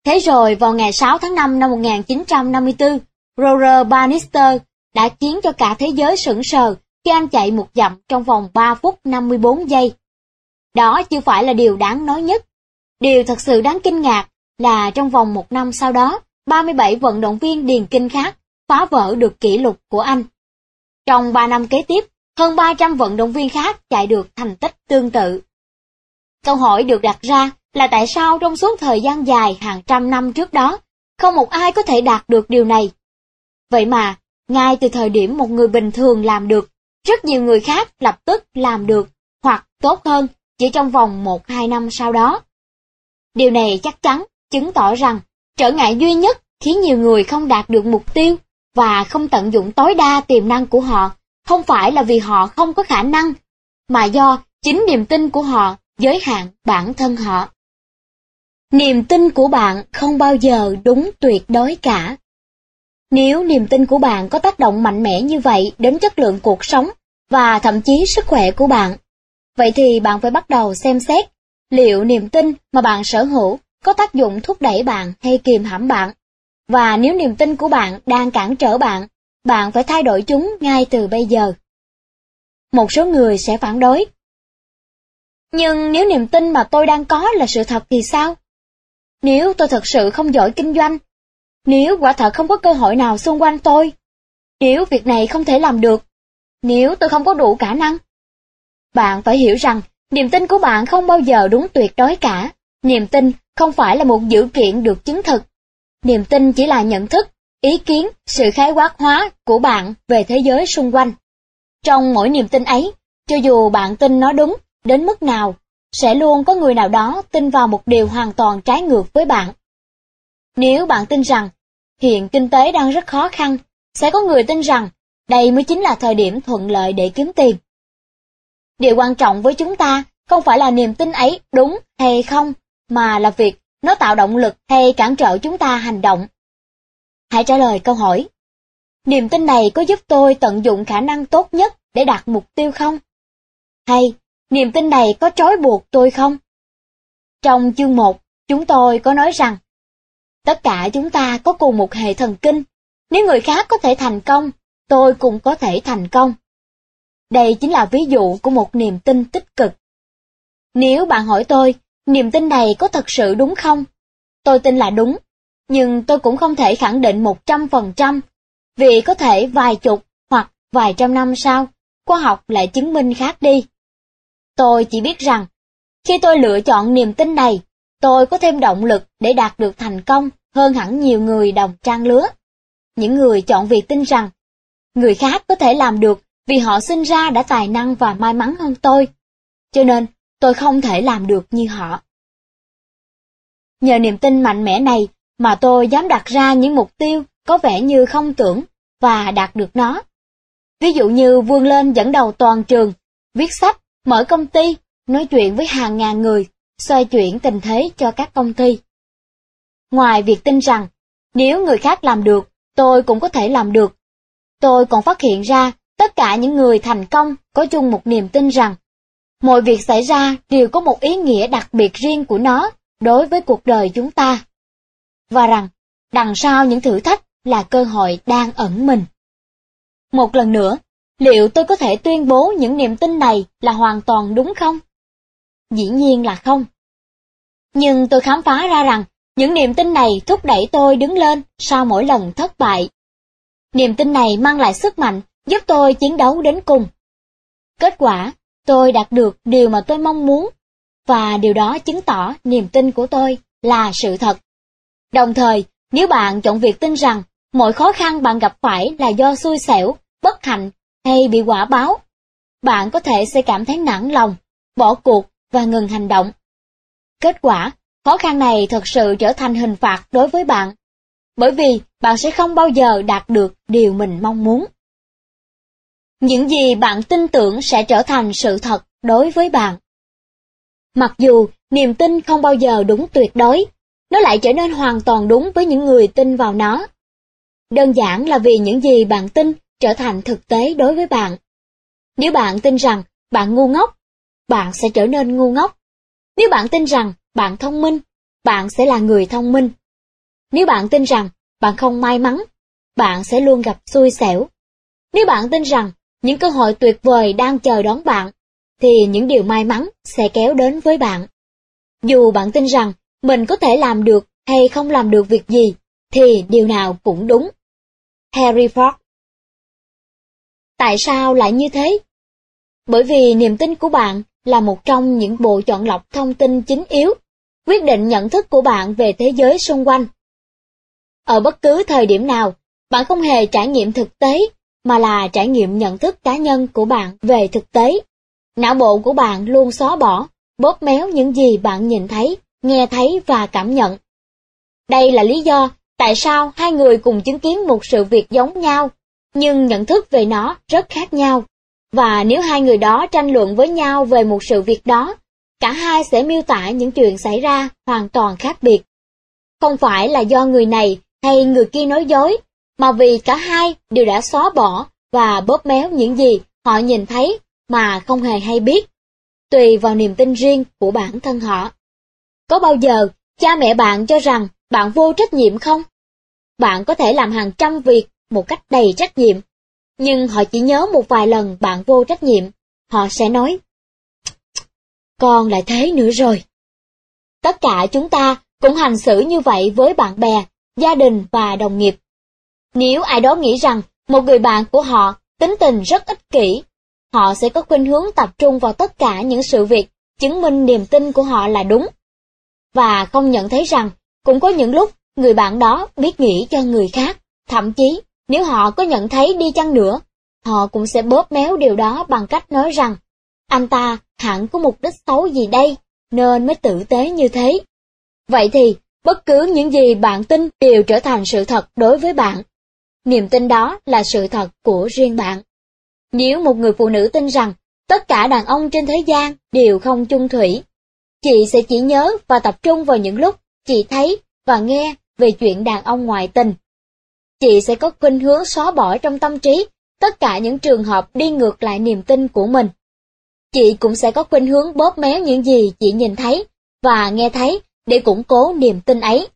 Thế rồi vào ngày 6 tháng 5 năm 1954, Roger Bannister đã khiến cho cả thế giới sững sờ khi anh chạy một dặm trong vòng 3 phút 54 giây. Đó chưa phải là điều đáng nói nhất. Điều thật sự đáng kinh ngạc là trong vòng một năm sau đó, 37 vận động viên điền kinh khác phá vỡ được kỷ lục của anh. Trong 3 năm kế tiếp, hơn 300 vận động viên khác chạy được thành tích tương tự. Câu hỏi được đặt ra là tại sao trong suốt thời gian dài hàng trăm năm trước đó, không một ai có thể đạt được điều này. Vậy mà, ngay từ thời điểm một người bình thường làm được, rất nhiều người khác lập tức làm được, hoặc tốt hơn, chỉ trong vòng 1-2 năm sau đó. Điều này chắc chắn chứng tỏ rằng trở ngại duy nhất khiến nhiều người không đạt được mục tiêu và không tận dụng tối đa tiềm năng của họ không phải là vì họ không có khả năng, mà do chính niềm tin của họ giới hạn bản thân họ. Niềm tin của bạn không bao giờ đúng tuyệt đối cả. Nếu niềm tin của bạn có tác động mạnh mẽ như vậy đến chất lượng cuộc sống và thậm chí sức khỏe của bạn, vậy thì bạn phải bắt đầu xem xét liệu niềm tin mà bạn sở hữu có tác dụng thúc đẩy bạn hay kìm hãm bạn. Và nếu niềm tin của bạn đang cản trở bạn, bạn phải thay đổi chúng ngay từ bây giờ. Một số người sẽ phản đối. Nhưng nếu niềm tin mà tôi đang có là sự thật thì sao? Nếu tôi thật sự không giỏi kinh doanh, Nếu quả thật không có cơ hội nào xung quanh tôi, nếu việc này không thể làm được, nếu tôi không có đủ khả năng. Bạn phải hiểu rằng, niềm tin của bạn không bao giờ đúng tuyệt đối cả. Niềm tin không phải là một dữ kiện được chứng thực. Niềm tin chỉ là nhận thức, ý kiến, sự khái quát hóa của bạn về thế giới xung quanh. Trong mỗi niềm tin ấy, cho dù bạn tin nó đúng đến mức nào, sẽ luôn có người nào đó tin vào một điều hoàn toàn trái ngược với bạn. Nếu bạn tin rằng hiện kinh tế đang rất khó khăn, sẽ có người tin rằng đây mới chính là thời điểm thuận lợi để kiếm tiền. Điều quan trọng với chúng ta không phải là niềm tin ấy đúng hay không, mà là việc nó tạo động lực hay cản trở chúng ta hành động. Hãy trả lời câu hỏi. Niềm tin này có giúp tôi tận dụng khả năng tốt nhất để đạt mục tiêu không? Hay, niềm tin này có trói buộc tôi không? Trong chương 1, chúng tôi có nói rằng, tất cả chúng ta có cùng một hệ thần kinh. Nếu người khác có thể thành công, tôi cũng có thể thành công. Đây chính là ví dụ của một niềm tin tích cực. Nếu bạn hỏi tôi, niềm tin này có thật sự đúng không? Tôi tin là đúng, nhưng tôi cũng không thể khẳng định một trăm phần trăm, vì có thể vài chục hoặc vài trăm năm sau, khoa học lại chứng minh khác đi. Tôi chỉ biết rằng, khi tôi lựa chọn niềm tin này, tôi có thêm động lực để đạt được thành công hơn hẳn nhiều người đồng trang lứa. Những người chọn việc tin rằng, người khác có thể làm được vì họ sinh ra đã tài năng và may mắn hơn tôi. Cho nên, tôi không thể làm được như họ. Nhờ niềm tin mạnh mẽ này mà tôi dám đặt ra những mục tiêu có vẻ như không tưởng và đạt được nó. Ví dụ như vươn lên dẫn đầu toàn trường, viết sách, mở công ty, nói chuyện với hàng ngàn người, xoay chuyển tình thế cho các công ty. Ngoài việc tin rằng, nếu người khác làm được, tôi cũng có thể làm được. Tôi còn phát hiện ra tất cả những người thành công có chung một niềm tin rằng, mọi việc xảy ra đều có một ý nghĩa đặc biệt riêng của nó đối với cuộc đời chúng ta. Và rằng, đằng sau những thử thách là cơ hội đang ẩn mình. Một lần nữa, liệu tôi có thể tuyên bố những niềm tin này là hoàn toàn đúng không? Dĩ nhiên là không. Nhưng tôi khám phá ra rằng, những niềm tin này thúc đẩy tôi đứng lên sau mỗi lần thất bại. Niềm tin này mang lại sức mạnh, giúp tôi chiến đấu đến cùng. Kết quả, tôi đạt được điều mà tôi mong muốn, và điều đó chứng tỏ niềm tin của tôi là sự thật. Đồng thời, nếu bạn chọn việc tin rằng mọi khó khăn bạn gặp phải là do xui xẻo, bất hạnh hay bị quả báo, bạn có thể sẽ cảm thấy nản lòng, bỏ cuộc và ngừng hành động. Kết quả, khó khăn này thật sự trở thành hình phạt đối với bạn, bởi vì bạn sẽ không bao giờ đạt được điều mình mong muốn. Những gì bạn tin tưởng sẽ trở thành sự thật đối với bạn. Mặc dù niềm tin không bao giờ đúng tuyệt đối, nó lại trở nên hoàn toàn đúng với những người tin vào nó. Đơn giản là vì những gì bạn tin trở thành thực tế đối với bạn. Nếu bạn tin rằng bạn ngu ngốc, bạn sẽ trở nên ngu ngốc. Nếu bạn tin rằng bạn thông minh, bạn sẽ là người thông minh. Nếu bạn tin rằng bạn không may mắn, bạn sẽ luôn gặp xui xẻo. Nếu bạn tin rằng những cơ hội tuyệt vời đang chờ đón bạn, thì những điều may mắn sẽ kéo đến với bạn. Dù bạn tin rằng mình có thể làm được hay không làm được việc gì, thì điều nào cũng đúng. Harry Ford Tại sao lại như thế? Bởi vì niềm tin của bạn là một trong những bộ chọn lọc thông tin chính yếu, quyết định nhận thức của bạn về thế giới xung quanh. Ở bất cứ thời điểm nào, bạn không hề trải nghiệm thực tế, mà là trải nghiệm nhận thức cá nhân của bạn về thực tế. Não bộ của bạn luôn xóa bỏ, bóp méo những gì bạn nhìn thấy, nghe thấy và cảm nhận. Đây là lý do tại sao hai người cùng chứng kiến một sự việc giống nhau, nhưng nhận thức về nó rất khác nhau. Và nếu hai người đó tranh luận với nhau về một sự việc đó, cả hai sẽ miêu tả những chuyện xảy ra hoàn toàn khác biệt. Không phải là do người này hay người kia nói dối, mà vì cả hai đều đã xóa bỏ và bóp méo những gì họ nhìn thấy mà không hề hay biết, tùy vào niềm tin riêng của bản thân họ. Có bao giờ cha mẹ bạn cho rằng bạn vô trách nhiệm không? Bạn có thể làm hàng trăm việc một cách đầy trách nhiệm, nhưng họ chỉ nhớ một vài lần bạn vô trách nhiệm, họ sẽ nói, con lại thế nữa rồi. Tất cả chúng ta cũng hành xử như vậy với bạn bè, gia đình và đồng nghiệp. Nếu ai đó nghĩ rằng một người bạn của họ tính tình rất ích kỷ, họ sẽ có khuynh hướng tập trung vào tất cả những sự việc chứng minh niềm tin của họ là đúng. Và không nhận thấy rằng cũng có những lúc người bạn đó biết nghĩ cho người khác, thậm chí nếu họ có nhận thấy đi chăng nữa, họ cũng sẽ bóp méo điều đó bằng cách nói rằng anh ta hẳn có mục đích xấu gì đây, nên mới tử tế như thế. Vậy thì, bất cứ những gì bạn tin đều trở thành sự thật đối với bạn. Niềm tin đó là sự thật của riêng bạn. Nếu một người phụ nữ tin rằng tất cả đàn ông trên thế gian đều không chung thủy, chị sẽ chỉ nhớ và tập trung vào những lúc chị thấy và nghe về chuyện đàn ông ngoại tình. Chị sẽ có khuynh hướng xóa bỏ trong tâm trí tất cả những trường hợp đi ngược lại niềm tin của mình. Chị cũng sẽ có khuynh hướng bóp méo những gì chị nhìn thấy và nghe thấy để củng cố niềm tin ấy.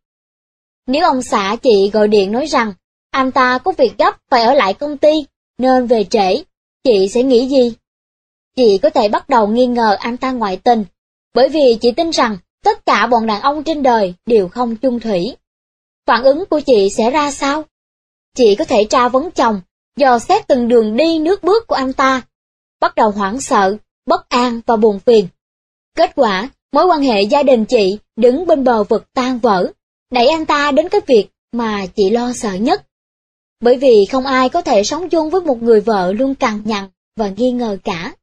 Nếu ông xã chị gọi điện nói rằng anh ta có việc gấp phải ở lại công ty nên về trễ, chị sẽ nghĩ gì? Chị có thể bắt đầu nghi ngờ anh ta ngoại tình, bởi vì chị tin rằng tất cả bọn đàn ông trên đời đều không chung thủy. Phản ứng của chị sẽ ra sao? Chị có thể tra vấn chồng, dò xét từng đường đi nước bước của anh ta, bắt đầu hoảng sợ, bất an và buồn phiền. Kết quả, mối quan hệ gia đình chị đứng bên bờ vực tan vỡ, đẩy anh ta đến cái việc mà chị lo sợ nhất. Bởi vì không ai có thể sống chung với một người vợ luôn cằn nhằn và nghi ngờ cả.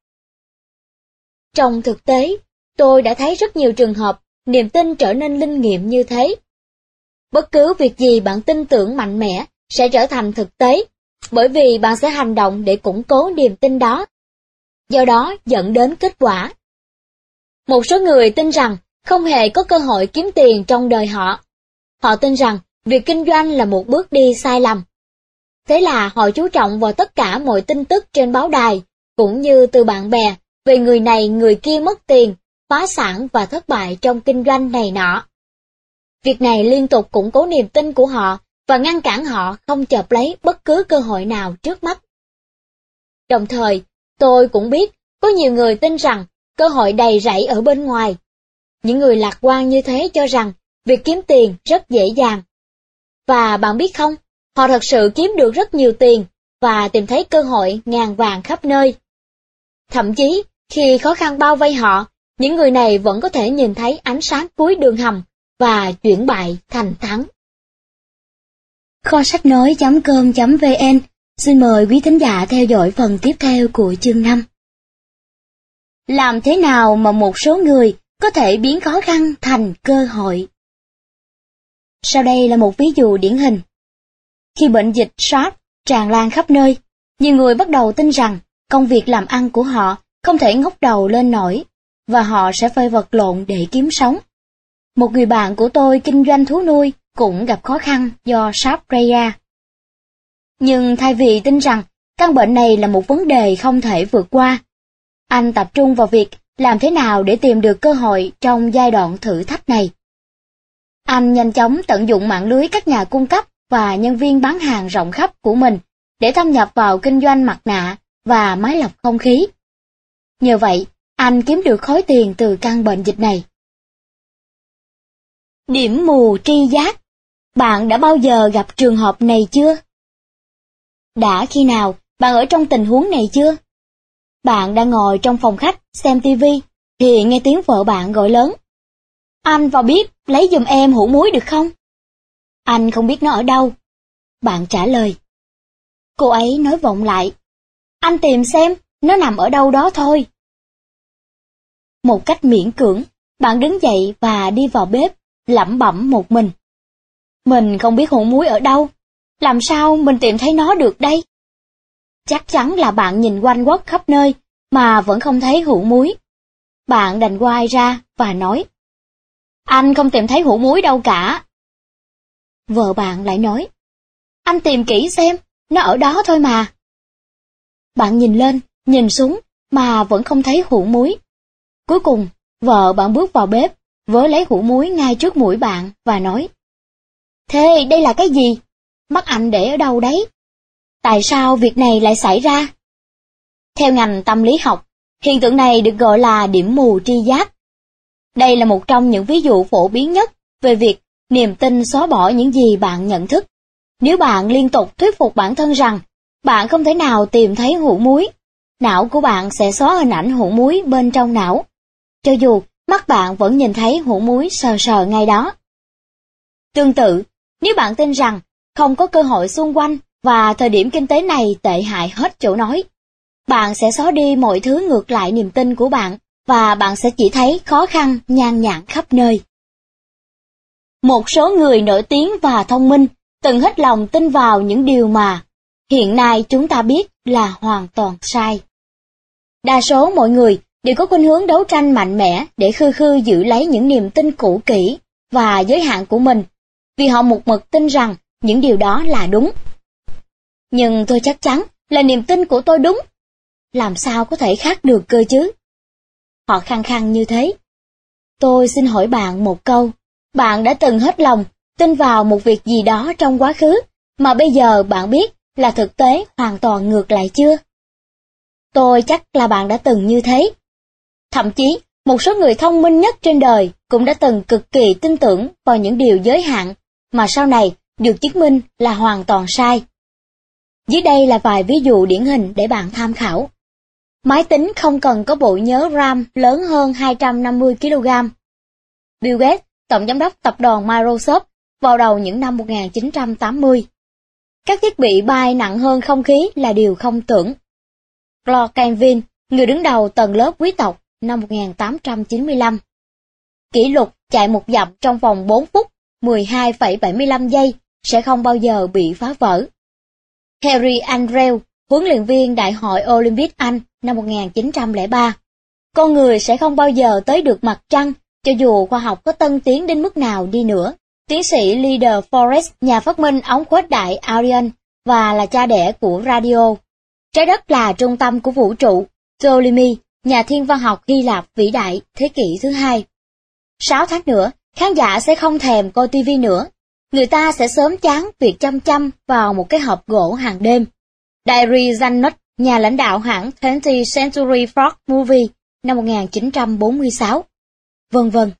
Trong thực tế, tôi đã thấy rất nhiều trường hợp niềm tin trở nên linh nghiệm như thế. Bất cứ việc gì bạn tin tưởng mạnh mẽ sẽ trở thành thực tế, bởi vì bạn sẽ hành động để củng cố niềm tin đó. Do đó dẫn đến kết quả. Một số người tin rằng không hề có cơ hội kiếm tiền trong đời họ. Họ tin rằng việc kinh doanh là một bước đi sai lầm. Thế là họ chú trọng vào tất cả mọi tin tức trên báo đài, cũng như từ bạn bè, về người này người kia mất tiền, phá sản và thất bại trong kinh doanh này nọ. Việc này liên tục củng cố niềm tin của họ và ngăn cản họ không chợp lấy bất cứ cơ hội nào trước mắt. Đồng thời, tôi cũng biết có nhiều người tin rằng cơ hội đầy rẫy ở bên ngoài. Những người lạc quan như thế cho rằng việc kiếm tiền rất dễ dàng. Và bạn biết không, họ thật sự kiếm được rất nhiều tiền và tìm thấy cơ hội ngàn vàng khắp nơi. Thậm chí, khi khó khăn bao vây họ, những người này vẫn có thể nhìn thấy ánh sáng cuối đường hầm và chuyển bại thành thắng. Kho sách nói.com.vn Xin mời quý thính giả theo dõi phần tiếp theo của chương 5. Làm thế nào mà một số người có thể biến khó khăn thành cơ hội? Sau đây là một ví dụ điển hình. Khi bệnh dịch SARS tràn lan khắp nơi, nhiều người bắt đầu tin rằng công việc làm ăn của họ không thể ngóc đầu lên nổi, và họ sẽ phải vật lộn để kiếm sống. Một người bạn của tôi kinh doanh thú nuôi cũng gặp khó khăn do SARS gây ra. Nhưng thay vì tin rằng căn bệnh này là một vấn đề không thể vượt qua, anh tập trung vào việc làm thế nào để tìm được cơ hội trong giai đoạn thử thách này. Anh nhanh chóng tận dụng mạng lưới các nhà cung cấp và nhân viên bán hàng rộng khắp của mình để thâm nhập vào kinh doanh mặt nạ và máy lọc không khí. Nhờ vậy, anh kiếm được khối tiền từ căn bệnh dịch này. Điểm mù tri giác bạn đã bao giờ gặp trường hợp này chưa? Đã khi nào bạn ở trong tình huống này chưa? Bạn đang ngồi trong phòng khách xem tivi thì nghe tiếng vợ bạn gọi lớn. Anh vào bếp lấy giùm em hũ muối được không? Anh không biết nó ở đâu. Bạn trả lời. Cô ấy nói vọng lại. Anh tìm xem, nó nằm ở đâu đó thôi. Một cách miễn cưỡng, bạn đứng dậy và đi vào bếp, lẩm bẩm một mình. Mình không biết hũ muối ở đâu, làm sao mình tìm thấy nó được đây? Chắc chắn là bạn nhìn quanh quất khắp nơi mà vẫn không thấy hũ muối. Bạn đành quay ra và nói, anh không tìm thấy hũ muối đâu cả. Vợ bạn lại nói, anh tìm kỹ xem, nó ở đó thôi mà. Bạn nhìn lên, nhìn xuống mà vẫn không thấy hũ muối. Cuối cùng, vợ bạn bước vào bếp, với lấy hũ muối ngay trước mũi bạn và nói, Thế đây là cái gì? Mắt anh để ở đâu đấy? Tại sao việc này lại xảy ra? Theo ngành tâm lý học, hiện tượng này được gọi là điểm mù tri giác. Đây là một trong những ví dụ phổ biến nhất về việc Niềm tin xóa bỏ những gì bạn nhận thức. Nếu bạn liên tục thuyết phục bản thân rằng bạn không thể nào tìm thấy hũ muối, não của bạn sẽ xóa hình ảnh hũ muối bên trong não. Cho dù mắt bạn vẫn nhìn thấy hũ muối sờ sờ ngay đó. Tương tự, nếu bạn tin rằng không có cơ hội xung quanh và thời điểm kinh tế này tệ hại hết chỗ nói, bạn sẽ xóa đi mọi thứ ngược lại niềm tin của bạn và bạn sẽ chỉ thấy khó khăn nhan nhản khắp nơi. Một số người nổi tiếng và thông minh từng hết lòng tin vào những điều mà hiện nay chúng ta biết là hoàn toàn sai. Đa số mọi người đều có khuynh hướng đấu tranh mạnh mẽ để khư khư giữ lấy những niềm tin cũ kỹ và giới hạn của mình, vì họ một mực tin rằng những điều đó là đúng. Nhưng tôi chắc chắn là niềm tin của tôi đúng. Làm sao có thể khác được cơ chứ? Họ khăng khăng như thế. Tôi xin hỏi bạn một câu. Bạn đã từng hết lòng tin vào một việc gì đó trong quá khứ mà bây giờ bạn biết là thực tế hoàn toàn ngược lại chưa? Tôi chắc là bạn đã từng như thế. Thậm chí, một số người thông minh nhất trên đời cũng đã từng cực kỳ tin tưởng vào những điều giới hạn mà sau này được chứng minh là hoàn toàn sai. Dưới đây là vài ví dụ điển hình để bạn tham khảo. Máy tính không cần có bộ nhớ RAM lớn hơn 250 kg. Bill Gates, tổng giám đốc tập đoàn Microsoft, vào đầu những năm 1980. Các thiết bị bay nặng hơn không khí là điều không tưởng. Claude Canvin, người đứng đầu tầng lớp quý tộc, năm 1895. Kỷ lục chạy một dặm trong vòng 4 phút, 12,75 giây sẽ không bao giờ bị phá vỡ. Harry Andrew, huấn luyện viên Đại hội Olympic Anh năm 1903. Con người sẽ không bao giờ tới được mặt trăng, cho dù khoa học có tân tiến đến mức nào đi nữa. Tiến sĩ Leader Forrest, nhà phát minh ống khuếch đại Ariane và là cha đẻ của radio. Trái đất là trung tâm của vũ trụ. Ptolemy, nhà thiên văn học Hy Lạp vĩ đại thế kỷ thứ hai. Sáu tháng nữa, khán giả sẽ không thèm coi tivi nữa. Người ta sẽ sớm chán việc chăm chăm vào một cái hộp gỗ hàng đêm. Diary Zanuck, nhà lãnh đạo hãng 20th Century Fox Movie năm 1946. Vân vân.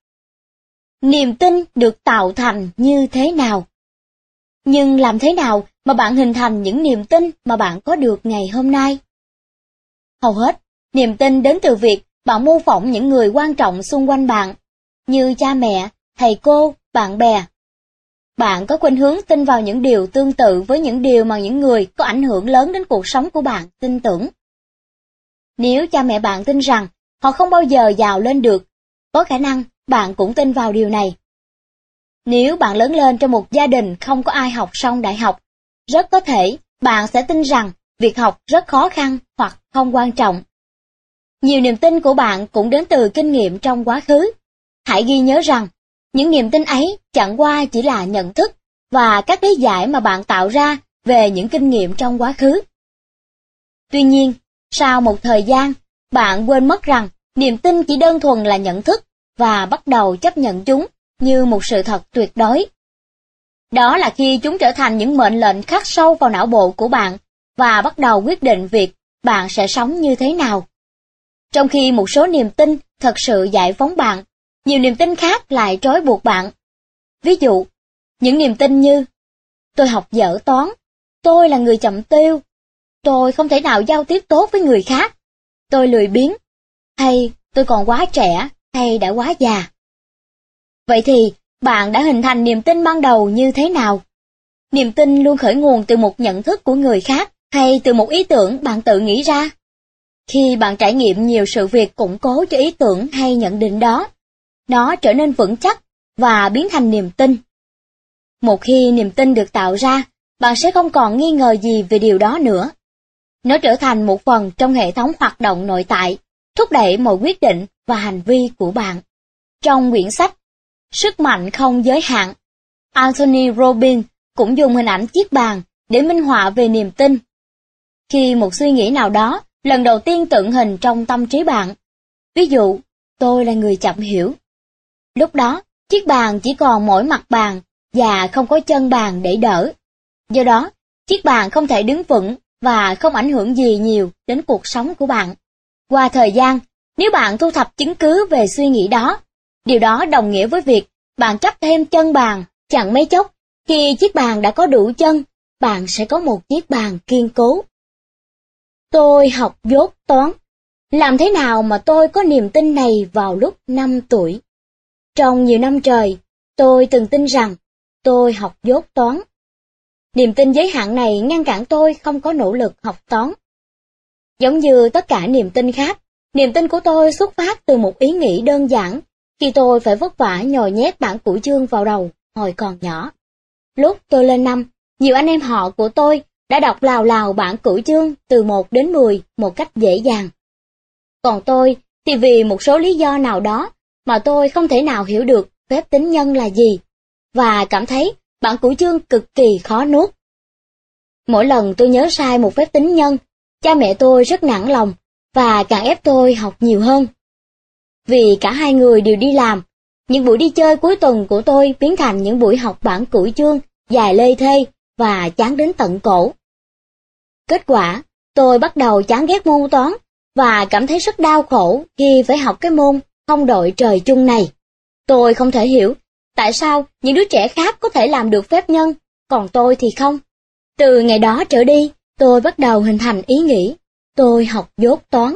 Niềm tin được tạo thành như thế nào? Nhưng làm thế nào mà bạn hình thành những niềm tin mà bạn có được ngày hôm nay? Hầu hết, niềm tin đến từ việc bạn mô phỏng những người quan trọng xung quanh bạn, như cha mẹ, thầy cô, bạn bè. Bạn có khuynh hướng tin vào những điều tương tự với những điều mà những người có ảnh hưởng lớn đến cuộc sống của bạn tin tưởng. Nếu cha mẹ bạn tin rằng họ không bao giờ giàu lên được, có khả năng bạn cũng tin vào điều này. Nếu bạn lớn lên trong một gia đình không có ai học xong đại học, rất có thể bạn sẽ tin rằng việc học rất khó khăn hoặc không quan trọng. Nhiều niềm tin của bạn cũng đến từ kinh nghiệm trong quá khứ. Hãy ghi nhớ rằng, những niềm tin ấy chẳng qua chỉ là nhận thức và các lý giải mà bạn tạo ra về những kinh nghiệm trong quá khứ. Tuy nhiên, sau một thời gian, bạn quên mất rằng niềm tin chỉ đơn thuần là nhận thức và bắt đầu chấp nhận chúng như một sự thật tuyệt đối. Đó là khi chúng trở thành những mệnh lệnh khắc sâu vào não bộ của bạn và bắt đầu quyết định việc bạn sẽ sống như thế nào. Trong khi một số niềm tin thật sự giải phóng bạn, nhiều niềm tin khác lại trói buộc bạn. Ví dụ, những niềm tin như Tôi học dở toán, tôi là người chậm tiêu, tôi không thể nào giao tiếp tốt với người khác, tôi lười biếng, hay tôi còn quá trẻ, hay đã quá già. Vậy thì, bạn đã hình thành niềm tin ban đầu như thế nào? Niềm tin luôn khởi nguồn từ một nhận thức của người khác hay từ một ý tưởng bạn tự nghĩ ra? Khi bạn trải nghiệm nhiều sự việc củng cố cho ý tưởng hay nhận định đó, nó trở nên vững chắc và biến thành niềm tin. Một khi niềm tin được tạo ra, bạn sẽ không còn nghi ngờ gì về điều đó nữa. Nó trở thành một phần trong hệ thống hoạt động nội tại, thúc đẩy mọi quyết định và hành vi của bạn. Trong quyển sách Sức mạnh không giới hạn, Anthony Robbins cũng dùng hình ảnh chiếc bàn để minh họa về niềm tin. Khi một suy nghĩ nào đó lần đầu tiên tượng hình trong tâm trí bạn, ví dụ, tôi là người chậm hiểu. Lúc đó, chiếc bàn chỉ còn mỗi mặt bàn và không có chân bàn để đỡ. Do đó, chiếc bàn không thể đứng vững và không ảnh hưởng gì nhiều đến cuộc sống của bạn. Qua thời gian, nếu bạn thu thập chứng cứ về suy nghĩ đó, điều đó đồng nghĩa với việc bạn chấp thêm chân bàn Chẳng mấy chốc, khi chiếc bàn đã có đủ chân, bạn sẽ có một chiếc bàn kiên cố. Tôi học dốt toán. Làm thế nào mà tôi có niềm tin này vào lúc 5 tuổi? Trong nhiều năm trời, tôi từng tin rằng tôi học dốt toán. Niềm tin giới hạn này ngăn cản tôi không có nỗ lực học toán. Giống như tất cả niềm tin khác, niềm tin của tôi xuất phát từ một ý nghĩ đơn giản khi tôi phải vất vả nhồi nhét bản củ chương vào đầu hồi còn nhỏ. Lúc tôi lên năm, nhiều anh em họ của tôi đã đọc lào lào bản cửu chương từ 1 đến 10 một cách dễ dàng. Còn tôi thì vì một số lý do nào đó mà tôi không thể nào hiểu được phép tính nhân là gì, và cảm thấy bản cửu chương cực kỳ khó nuốt. Mỗi lần tôi nhớ sai một phép tính nhân, cha mẹ tôi rất nản lòng và càng ép tôi học nhiều hơn. Vì cả hai người đều đi làm, những buổi đi chơi cuối tuần của tôi biến thành những buổi học bản cửu chương dài lê thê và chán đến tận cổ. Kết quả, tôi bắt đầu chán ghét môn toán và cảm thấy rất đau khổ khi phải học cái môn không đội trời chung này. Tôi không thể hiểu tại sao những đứa trẻ khác có thể làm được phép nhân, còn tôi thì không. Từ ngày đó trở đi, tôi bắt đầu hình thành ý nghĩ, tôi học dốt toán.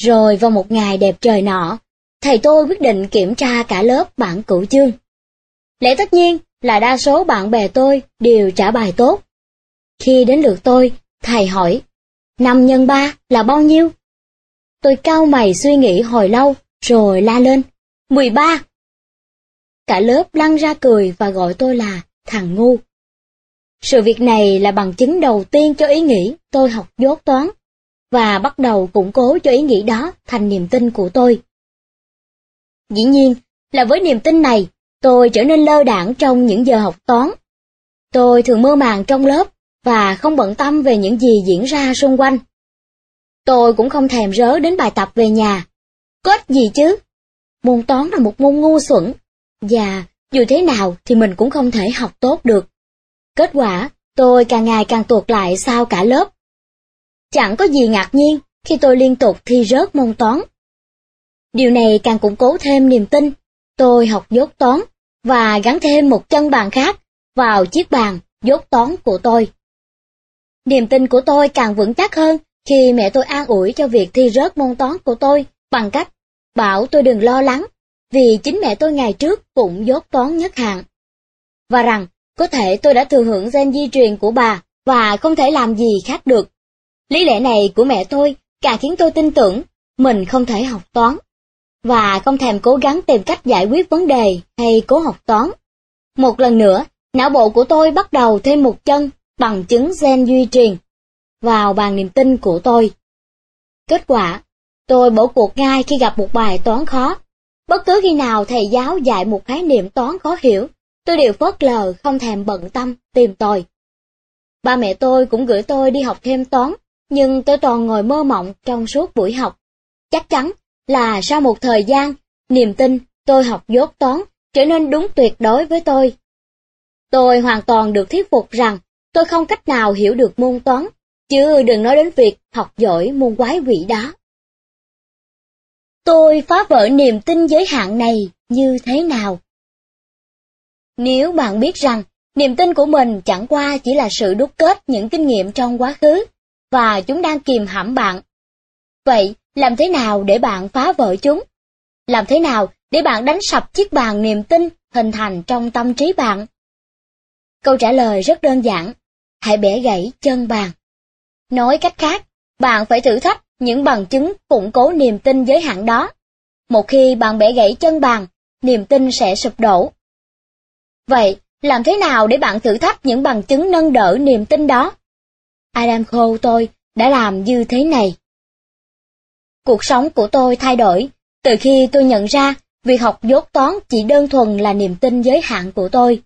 Rồi vào một ngày đẹp trời nọ, thầy tôi quyết định kiểm tra cả lớp bản cửu chương. Lẽ tất nhiên là đa số bạn bè tôi đều trả bài tốt. Khi đến lượt tôi, thầy hỏi, 5 nhân 3 là bao nhiêu? Tôi cau mày suy nghĩ hồi lâu, rồi la lên, 13. Cả lớp lăn ra cười và gọi tôi là thằng ngu. Sự việc này là bằng chứng đầu tiên cho ý nghĩ tôi học dốt toán, và bắt đầu củng cố cho ý nghĩ đó thành niềm tin của tôi. Dĩ nhiên là với niềm tin này, tôi trở nên lơ đảng trong những giờ học toán. Tôi thường mơ màng trong lớp và không bận tâm về những gì diễn ra xung quanh. Tôi cũng không thèm rớ đến bài tập về nhà. Có ích gì chứ? Môn toán là một môn ngu xuẩn, và dù thế nào thì mình cũng không thể học tốt được. Kết quả, tôi càng ngày càng tuột lại sau cả lớp. Chẳng có gì ngạc nhiên khi tôi liên tục thi rớt môn toán. Điều này càng củng cố thêm niềm tin. Tôi học dốt toán và gắn thêm một chân bàn khác vào chiếc bàn dốt toán của tôi. Niềm tin của tôi càng vững chắc hơn khi mẹ tôi an ủi cho việc thi rớt môn toán của tôi bằng cách bảo tôi đừng lo lắng, vì chính mẹ tôi ngày trước cũng dốt toán nhất hạng. Và rằng có thể tôi đã thừa hưởng gen di truyền của bà và không thể làm gì khác được. Lý lẽ này của mẹ tôi càng khiến tôi tin tưởng mình không thể học toán và không thèm cố gắng tìm cách giải quyết vấn đề hay cố học toán. Một lần nữa, não bộ của tôi bắt đầu thêm một chân bằng chứng gen duy truyền vào bàn niềm tin của tôi. Kết quả, tôi bỏ cuộc ngay khi gặp một bài toán khó. Bất cứ khi nào thầy giáo dạy một khái niệm toán khó hiểu, tôi đều phớt lờ không thèm bận tâm tìm tòi. Ba mẹ tôi cũng gửi tôi đi học thêm toán, nhưng tôi toàn ngồi mơ mộng trong suốt buổi học. Chắc chắn là sau một thời gian, niềm tin tôi học dốt toán trở nên đúng tuyệt đối với tôi. Tôi hoàn toàn được thuyết phục rằng tôi không cách nào hiểu được môn toán, chứ đừng nói đến việc học giỏi môn quái quỷ đó. Tôi phá vỡ niềm tin giới hạn này như thế nào? Nếu bạn biết rằng niềm tin của mình chẳng qua chỉ là sự đúc kết những kinh nghiệm trong quá khứ, và chúng đang kìm hãm bạn. Vậy, làm thế nào để bạn phá vỡ chúng? Làm thế nào để bạn đánh sập chiếc bàn niềm tin hình thành trong tâm trí bạn? Câu trả lời rất đơn giản, hãy bẻ gãy chân bàn. Nói cách khác, bạn phải thử thách những bằng chứng củng cố niềm tin giới hạn đó. Một khi bạn bẻ gãy chân bàn, niềm tin sẽ sụp đổ. Vậy, làm thế nào để bạn thử thách những bằng chứng nâng đỡ niềm tin đó? Adam Cole tôi đã làm như thế này. Cuộc sống của tôi thay đổi, từ khi tôi nhận ra việc học dốt toán chỉ đơn thuần là niềm tin giới hạn của tôi.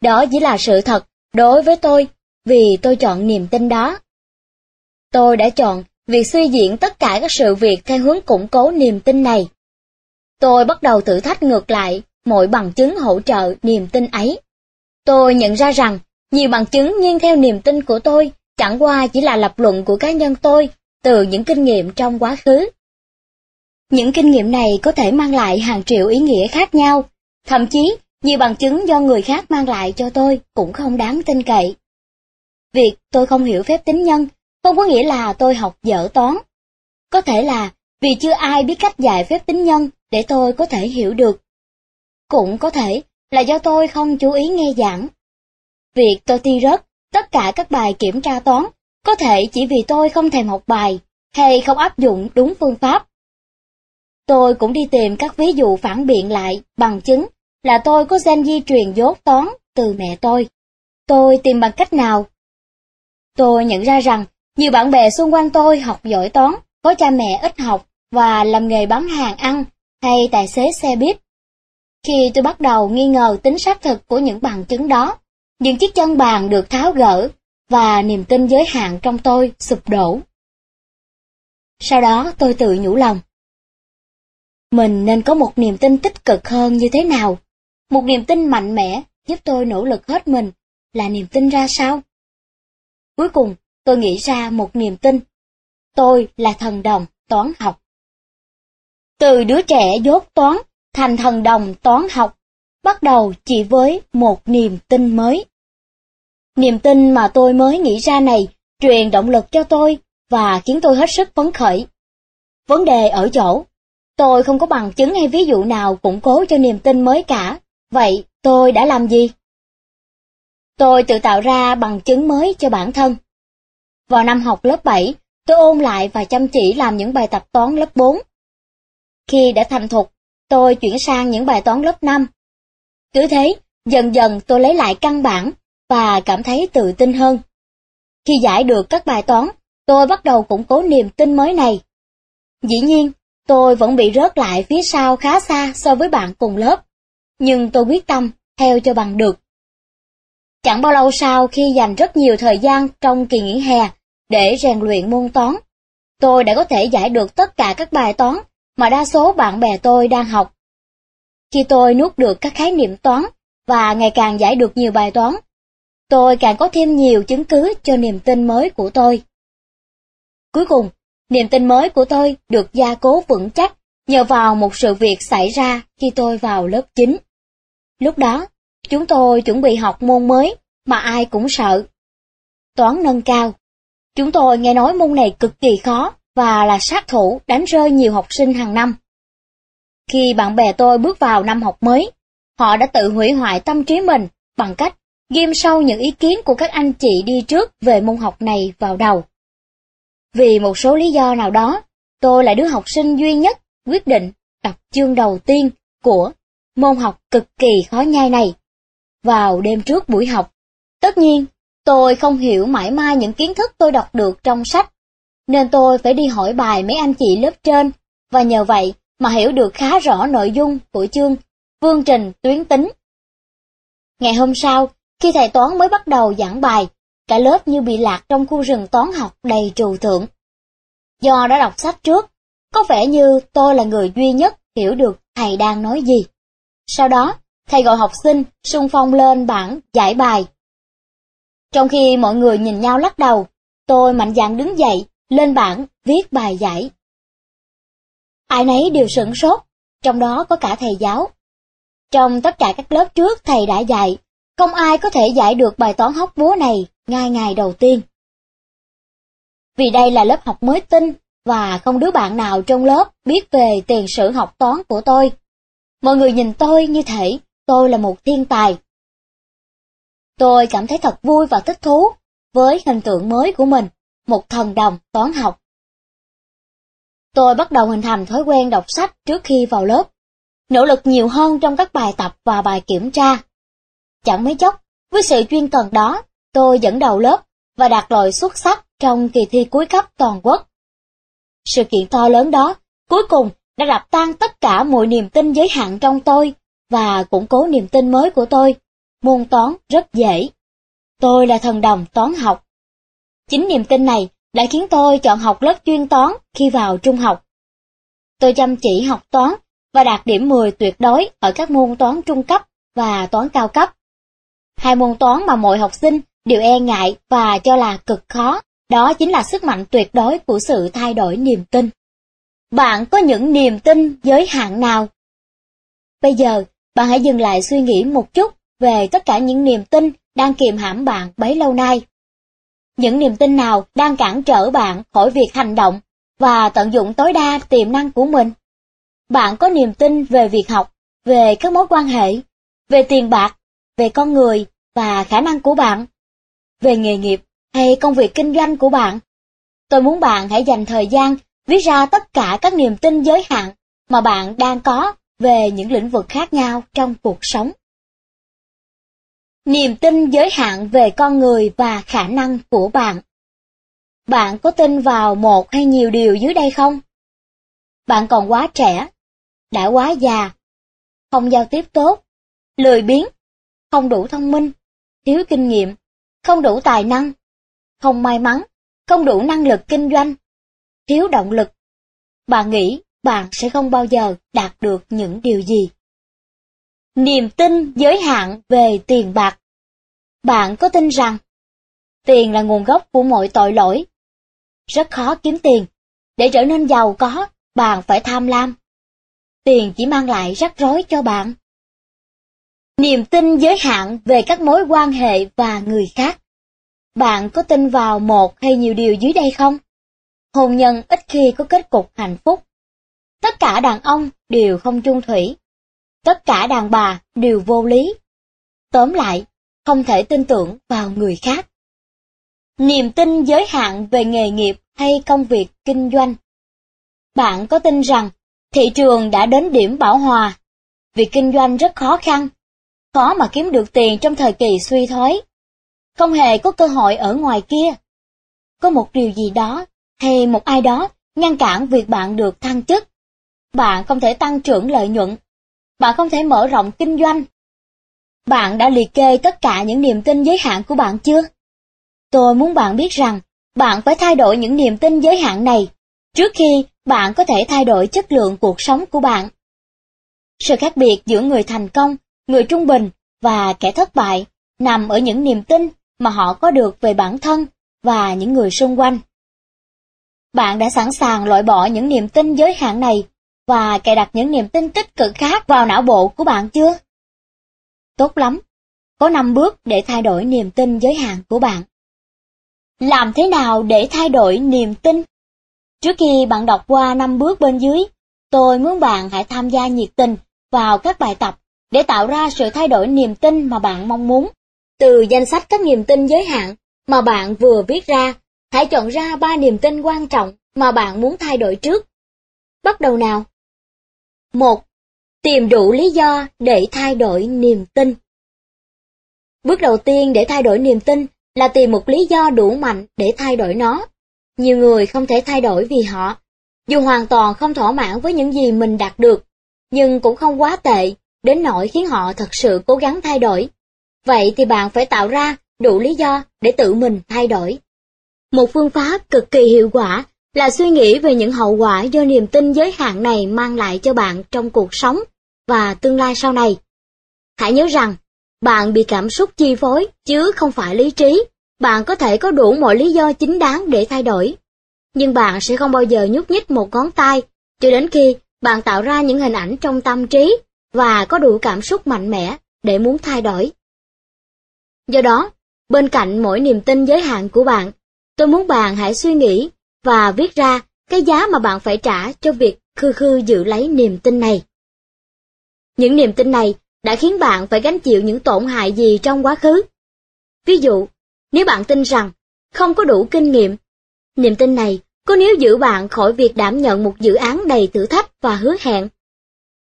Đó chỉ là sự thật đối với tôi, vì tôi chọn niềm tin đó. Tôi đã chọn việc suy diễn tất cả các sự việc theo hướng củng cố niềm tin này. Tôi bắt đầu thử thách ngược lại mọi bằng chứng hỗ trợ niềm tin ấy. Tôi nhận ra rằng nhiều bằng chứng nghiêng theo niềm tin của tôi chẳng qua chỉ là lập luận của cá nhân tôi từ những kinh nghiệm trong quá khứ. Những kinh nghiệm này có thể mang lại hàng triệu ý nghĩa khác nhau, thậm chí Nhiều bằng chứng do người khác mang lại cho tôi cũng không đáng tin cậy. Việc tôi không hiểu phép tính nhân không có nghĩa là tôi học dở toán. Có thể là vì chưa ai biết cách dạy phép tính nhân để tôi có thể hiểu được. Cũng có thể là do tôi không chú ý nghe giảng. Việc tôi thi rớt tất cả các bài kiểm tra toán có thể chỉ vì tôi không thèm học bài hay không áp dụng đúng phương pháp. Tôi cũng đi tìm các ví dụ phản biện lại bằng chứng là tôi có gen di truyền dốt toán từ mẹ tôi. Tôi tìm bằng cách nào? Tôi nhận ra rằng nhiều bạn bè xung quanh tôi học giỏi toán, có cha mẹ ít học và làm nghề bán hàng ăn hay tài xế xe buýt. Khi tôi bắt đầu nghi ngờ tính xác thực của những bằng chứng đó, những chiếc chân bàn được tháo gỡ và niềm tin giới hạn trong tôi sụp đổ. Sau đó tôi tự nhủ lòng. Mình nên có một niềm tin tích cực hơn như thế nào? Một niềm tin mạnh mẽ giúp tôi nỗ lực hết mình là niềm tin ra sao? Cuối cùng, tôi nghĩ ra một niềm tin. Tôi là thần đồng toán học. Từ đứa trẻ dốt toán thành thần đồng toán học, bắt đầu chỉ với một niềm tin mới. Niềm tin mà tôi mới nghĩ ra này truyền động lực cho tôi và khiến tôi hết sức phấn khởi. Vấn đề ở chỗ, tôi không có bằng chứng hay ví dụ nào củng cố cho niềm tin mới cả, vậy tôi đã làm gì? Tôi tự tạo ra bằng chứng mới cho bản thân. Vào năm học lớp 7, tôi ôn lại và chăm chỉ làm những bài tập toán lớp 4. Khi đã thành thục, tôi chuyển sang những bài toán lớp 5. Cứ thế, dần dần tôi lấy lại căn bản và cảm thấy tự tin hơn. Khi giải được các bài toán, tôi bắt đầu củng cố niềm tin mới này. Dĩ nhiên, tôi vẫn bị rớt lại phía sau khá xa so với bạn cùng lớp, nhưng tôi quyết tâm theo cho bằng được. Chẳng bao lâu sau khi dành rất nhiều thời gian trong kỳ nghỉ hè để rèn luyện môn toán, tôi đã có thể giải được tất cả các bài toán mà đa số bạn bè tôi đang học. Khi tôi nuốt được các khái niệm toán và ngày càng giải được nhiều bài toán, tôi càng có thêm nhiều chứng cứ cho niềm tin mới của tôi. Cuối cùng, niềm tin mới của tôi được gia cố vững chắc nhờ vào một sự việc xảy ra khi tôi vào lớp 9. Lúc đó, chúng tôi chuẩn bị học môn mới mà ai cũng sợ. Toán nâng cao. Chúng tôi nghe nói môn này cực kỳ khó và là sát thủ đánh rơi nhiều học sinh hàng năm. Khi bạn bè tôi bước vào năm học mới, họ đã tự hủy hoại tâm trí mình bằng cách ghim sâu những ý kiến của các anh chị đi trước về môn học này vào đầu. Vì một số lý do nào đó, tôi là đứa học sinh duy nhất quyết định đọc chương đầu tiên của môn học cực kỳ khó nhai này vào đêm trước buổi học. Tất nhiên, tôi không hiểu mãi mai những kiến thức tôi đọc được trong sách, nên tôi phải đi hỏi bài mấy anh chị lớp trên, và nhờ vậy mà hiểu được khá rõ nội dung của chương, phương trình tuyến tính. Ngày hôm sau, khi thầy toán mới bắt đầu giảng bài, cả lớp như bị lạc trong khu rừng toán học đầy trừu tượng. Do đã đọc sách trước, có vẻ như tôi là người duy nhất hiểu được thầy đang nói gì. Sau đó, thầy gọi học sinh xung phong lên bảng giải bài. Trong khi mọi người nhìn nhau lắc đầu, tôi mạnh dạn đứng dậy, lên bảng viết bài giải. Ai nấy đều sửng sốt, trong đó có cả thầy giáo. Trong tất cả các lớp trước thầy đã dạy, không ai có thể giải được bài toán hóc búa này ngay ngày đầu tiên. Vì đây là lớp học mới tinh, và không đứa bạn nào trong lớp biết về tiền sử học toán của tôi. Mọi người nhìn tôi như thể tôi là một thiên tài. Tôi cảm thấy thật vui và thích thú với hình tượng mới của mình, một thần đồng toán học. Tôi bắt đầu hình thành thói quen đọc sách trước khi vào lớp, nỗ lực nhiều hơn trong các bài tập và bài kiểm tra. Chẳng mấy chốc, với sự chuyên cần đó, tôi dẫn đầu lớp và đạt loại xuất sắc trong kỳ thi cuối cấp toàn quốc. Sự kiện to lớn đó, cuối cùng đã đập tan tất cả mọi niềm tin giới hạn trong tôi và củng cố niềm tin mới của tôi. Môn toán rất dễ. Tôi là thần đồng toán học. Chính niềm tin này đã khiến tôi chọn học lớp chuyên toán khi vào trung học. Tôi chăm chỉ học toán và đạt điểm 10 tuyệt đối ở các môn toán trung cấp và toán cao cấp. Hai môn toán mà mọi học sinh đều e ngại và cho là cực khó, đó chính là sức mạnh tuyệt đối của sự thay đổi niềm tin. Bạn có những niềm tin giới hạn nào? Bây giờ, bạn hãy dừng lại suy nghĩ một chút về tất cả những niềm tin đang kiềm hãm bạn bấy lâu nay. Những niềm tin nào đang cản trở bạn khỏi việc hành động và tận dụng tối đa tiềm năng của mình? Bạn có niềm tin về việc học, về các mối quan hệ, về tiền bạc, về con người và khả năng của bạn, về nghề nghiệp hay công việc kinh doanh của bạn. Tôi muốn bạn hãy dành thời gian viết ra tất cả các niềm tin giới hạn mà bạn đang có về những lĩnh vực khác nhau trong cuộc sống. Niềm tin giới hạn về con người và khả năng của bạn. Bạn có tin vào một hay nhiều điều dưới đây không? Bạn còn quá trẻ, đã quá già, không giao tiếp tốt, lười biếng, không đủ thông minh, thiếu kinh nghiệm, không đủ tài năng, không may mắn, không đủ năng lực kinh doanh, thiếu động lực. Bạn nghĩ bạn sẽ không bao giờ đạt được những điều gì. Niềm tin giới hạn về tiền bạc. Bạn có tin rằng tiền là nguồn gốc của mọi tội lỗi? Rất khó kiếm tiền. Để trở nên giàu có, bạn phải tham lam. Tiền chỉ mang lại rắc rối cho bạn. Niềm tin giới hạn về các mối quan hệ và người khác. Bạn có tin vào một hay nhiều điều dưới đây không? Hôn nhân ít khi có kết cục hạnh phúc. Tất cả đàn ông đều không chung thủy. Tất cả đàn bà đều vô lý. Tóm lại, không thể tin tưởng vào người khác. Niềm tin giới hạn về nghề nghiệp hay công việc kinh doanh. Bạn có tin rằng thị trường đã đến điểm bảo hòa, việc kinh doanh rất khó khăn, khó mà kiếm được tiền trong thời kỳ suy thoái. Không hề có cơ hội ở ngoài kia. Có một điều gì đó hay một ai đó ngăn cản việc bạn được thăng chức. Bạn không thể tăng trưởng lợi nhuận. Bạn không thể mở rộng kinh doanh. Bạn đã liệt kê tất cả những niềm tin giới hạn của bạn chưa? Tôi muốn bạn biết rằng, bạn phải thay đổi những niềm tin giới hạn này, trước khi bạn có thể thay đổi chất lượng cuộc sống của bạn. Sự khác biệt giữa người thành công, người trung bình và kẻ thất bại nằm ở những niềm tin mà họ có được về bản thân và những người xung quanh. Bạn đã sẵn sàng loại bỏ những niềm tin giới hạn này và cài đặt những niềm tin tích cực khác vào não bộ của bạn chưa? Tốt lắm. Có 5 bước để thay đổi niềm tin giới hạn của bạn. Làm thế nào để thay đổi niềm tin? Trước khi bạn đọc qua 5 bước bên dưới, tôi muốn bạn hãy tham gia nhiệt tình vào các bài tập để tạo ra sự thay đổi niềm tin mà bạn mong muốn. Từ danh sách các niềm tin giới hạn mà bạn vừa viết ra, hãy chọn ra ba niềm tin quan trọng mà bạn muốn thay đổi trước. Bắt đầu nào! 1. Tìm đủ lý do để thay đổi niềm tin. Bước đầu tiên để thay đổi niềm tin là tìm một lý do đủ mạnh để thay đổi nó. Nhiều người không thể thay đổi vì họ, dù hoàn toàn không thỏa mãn với những gì mình đạt được, nhưng cũng không quá tệ, đến nỗi khiến họ thật sự cố gắng thay đổi. Vậy thì bạn phải tạo ra đủ lý do để tự mình thay đổi. Một phương pháp cực kỳ hiệu quả là suy nghĩ về những hậu quả do niềm tin giới hạn này mang lại cho bạn trong cuộc sống và tương lai sau này. Hãy nhớ rằng, bạn bị cảm xúc chi phối chứ không phải lý trí. Bạn có thể có đủ mọi lý do chính đáng để thay đổi. Nhưng bạn sẽ không bao giờ nhúc nhích một ngón tay cho đến khi bạn tạo ra những hình ảnh trong tâm trí và có đủ cảm xúc mạnh mẽ để muốn thay đổi. Do đó, bên cạnh mỗi niềm tin giới hạn của bạn, tôi muốn bạn hãy suy nghĩ và viết ra cái giá mà bạn phải trả cho việc khư khư giữ lấy niềm tin này. Những niềm tin này đã khiến bạn phải gánh chịu những tổn hại gì trong quá khứ. Ví dụ, nếu bạn tin rằng không có đủ kinh nghiệm, niềm tin này có nếu giữ bạn khỏi việc đảm nhận một dự án đầy thử thách và hứa hẹn,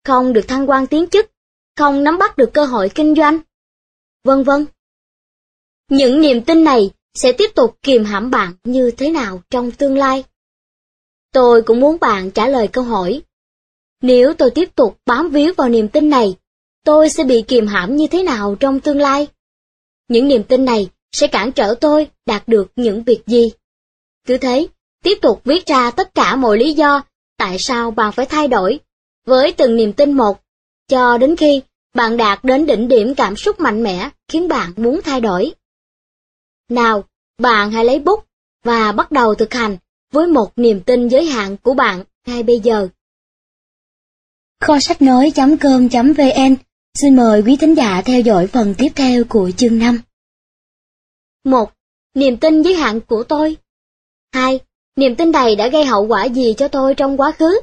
không được thăng quan tiến chức, không nắm bắt được cơ hội kinh doanh, vân vân. Những niềm tin này sẽ tiếp tục kiềm hãm bạn như thế nào trong tương lai? Tôi cũng muốn bạn trả lời câu hỏi. Nếu tôi tiếp tục bám víu vào niềm tin này, tôi sẽ bị kiềm hãm như thế nào trong tương lai? Những niềm tin này sẽ cản trở tôi đạt được những việc gì? Cứ thế, tiếp tục viết ra tất cả mọi lý do tại sao bạn phải thay đổi, với từng niềm tin một, cho đến khi bạn đạt đến đỉnh điểm cảm xúc mạnh mẽ khiến bạn muốn thay đổi. Nào, bạn hãy lấy bút và bắt đầu thực hành với một niềm tin giới hạn của bạn ngay bây giờ. Kho sách nói.com.vn Xin mời quý thính giả theo dõi phần tiếp theo của chương 5. 1. Niềm tin giới hạn của tôi 2. Niềm tin này đã gây hậu quả gì cho tôi trong quá khứ?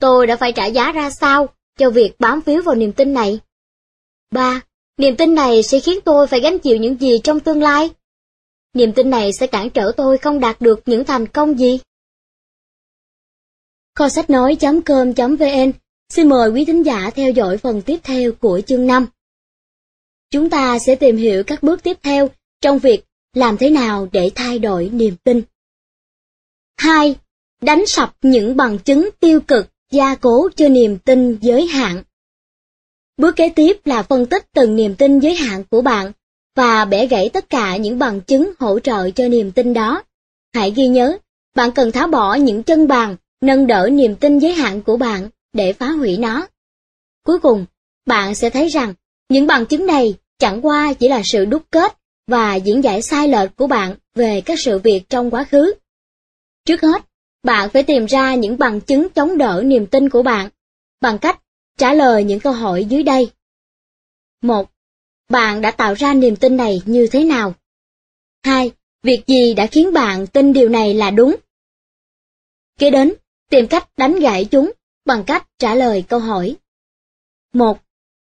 Tôi đã phải trả giá ra sao cho việc bám phiếu vào niềm tin này? 3. Niềm tin này sẽ khiến tôi phải gánh chịu những gì trong tương lai? Niềm tin này sẽ cản trở tôi không đạt được những thành công gì? Kho sách nói.com.vn Xin mời quý thính giả theo dõi phần tiếp theo của chương 5. Chúng ta sẽ tìm hiểu các bước tiếp theo trong việc làm thế nào để thay đổi niềm tin. 2. Đánh sập những bằng chứng tiêu cực, gia cố cho niềm tin giới hạn. Bước kế tiếp là phân tích từng niềm tin giới hạn của bạn và bẻ gãy tất cả những bằng chứng hỗ trợ cho niềm tin đó. Hãy ghi nhớ, bạn cần tháo bỏ những chân bàn, nâng đỡ niềm tin giới hạn của bạn để phá hủy nó. Cuối cùng, bạn sẽ thấy rằng những bằng chứng này chẳng qua chỉ là sự đúc kết và diễn giải sai lệch của bạn về các sự việc trong quá khứ. Trước hết, bạn phải tìm ra những bằng chứng chống đỡ niềm tin của bạn bằng cách trả lời những câu hỏi dưới đây. 1. Bạn đã tạo ra niềm tin này như thế nào? 2. Việc gì đã khiến bạn tin điều này là đúng? Kế đến, tìm cách đánh gãy chúng bằng cách trả lời câu hỏi. 1.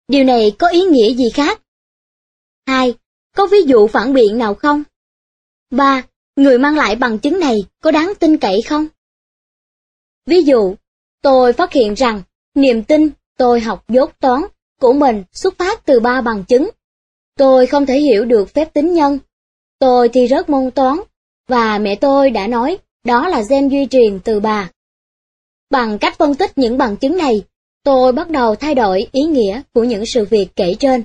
Điều này có ý nghĩa gì khác? 2. Có ví dụ phản biện nào không? 3. Người mang lại bằng chứng này có đáng tin cậy không? Ví dụ, tôi phát hiện rằng niềm tin tôi học dốt toán của mình xuất phát từ ba bằng chứng. Tôi không thể hiểu được phép tính nhân. Tôi thì rớt môn toán, và mẹ tôi đã nói đó là gen duy truyền từ bà. Bằng cách phân tích những bằng chứng này, tôi bắt đầu thay đổi ý nghĩa của những sự việc kể trên.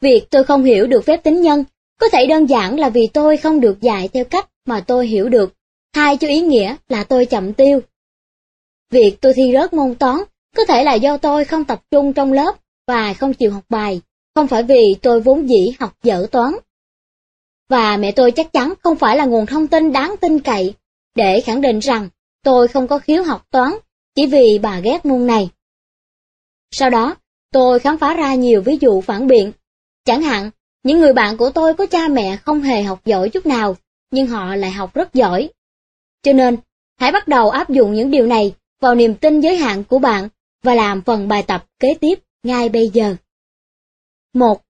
Việc tôi không hiểu được phép tính nhân có thể đơn giản là vì tôi không được dạy theo cách mà tôi hiểu được, thay cho ý nghĩa là tôi chậm tiêu. Việc tôi thi rớt môn toán có thể là do tôi không tập trung trong lớp và không chịu học bài, không phải vì tôi vốn dĩ học dở toán. Và mẹ tôi chắc chắn không phải là nguồn thông tin đáng tin cậy để khẳng định rằng tôi không có khiếu học toán chỉ vì bà ghét môn này. Sau đó, tôi khám phá ra nhiều ví dụ phản biện. Chẳng hạn, những người bạn của tôi có cha mẹ không hề học giỏi chút nào, nhưng họ lại học rất giỏi. Cho nên, hãy bắt đầu áp dụng những điều này vào niềm tin giới hạn của bạn và làm phần bài tập kế tiếp ngay bây giờ. 1.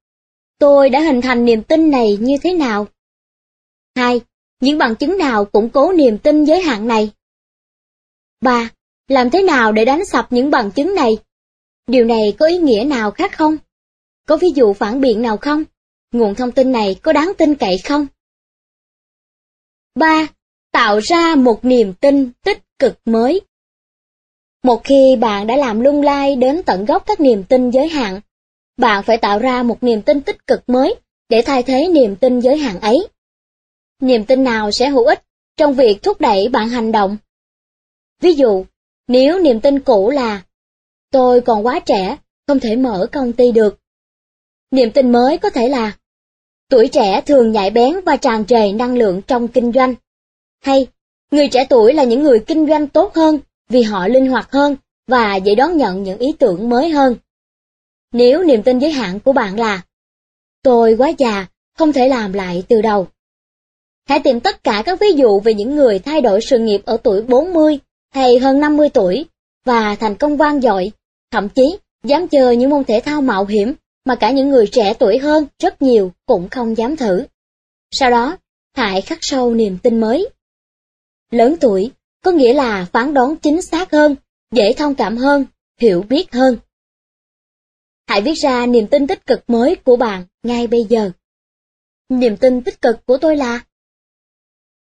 Tôi đã hình thành niềm tin này như thế nào? 2. Những bằng chứng nào củng cố niềm tin giới hạn này? 3. Làm thế nào để đánh sập những bằng chứng này? Điều này có ý nghĩa nào khác không? Có ví dụ phản biện nào không? Nguồn thông tin này có đáng tin cậy không? 3. Tạo ra một niềm tin tích cực mới. Một khi bạn đã làm lung lay đến tận gốc các niềm tin giới hạn, bạn phải tạo ra một niềm tin tích cực mới để thay thế niềm tin giới hạn ấy. Niềm tin nào sẽ hữu ích trong việc thúc đẩy bạn hành động? Ví dụ, nếu niềm tin cũ là tôi còn quá trẻ, không thể mở công ty được. Niềm tin mới có thể là tuổi trẻ thường nhạy bén và tràn trề năng lượng trong kinh doanh. Hay, người trẻ tuổi là những người kinh doanh tốt hơn vì họ linh hoạt hơn và dễ đón nhận những ý tưởng mới hơn. Nếu niềm tin giới hạn của bạn là tôi quá già, không thể làm lại từ đầu. Hãy tìm tất cả các ví dụ về những người thay đổi sự nghiệp ở tuổi 40 hay hơn 50 tuổi và thành công vang dội, thậm chí dám chơi những môn thể thao mạo hiểm mà cả những người trẻ tuổi hơn rất nhiều cũng không dám thử. Sau đó, hãy khắc sâu niềm tin mới. Lớn tuổi có nghĩa là phán đoán chính xác hơn, dễ thông cảm hơn, hiểu biết hơn. Hãy viết ra niềm tin tích cực mới của bạn ngay bây giờ. Niềm tin tích cực của tôi là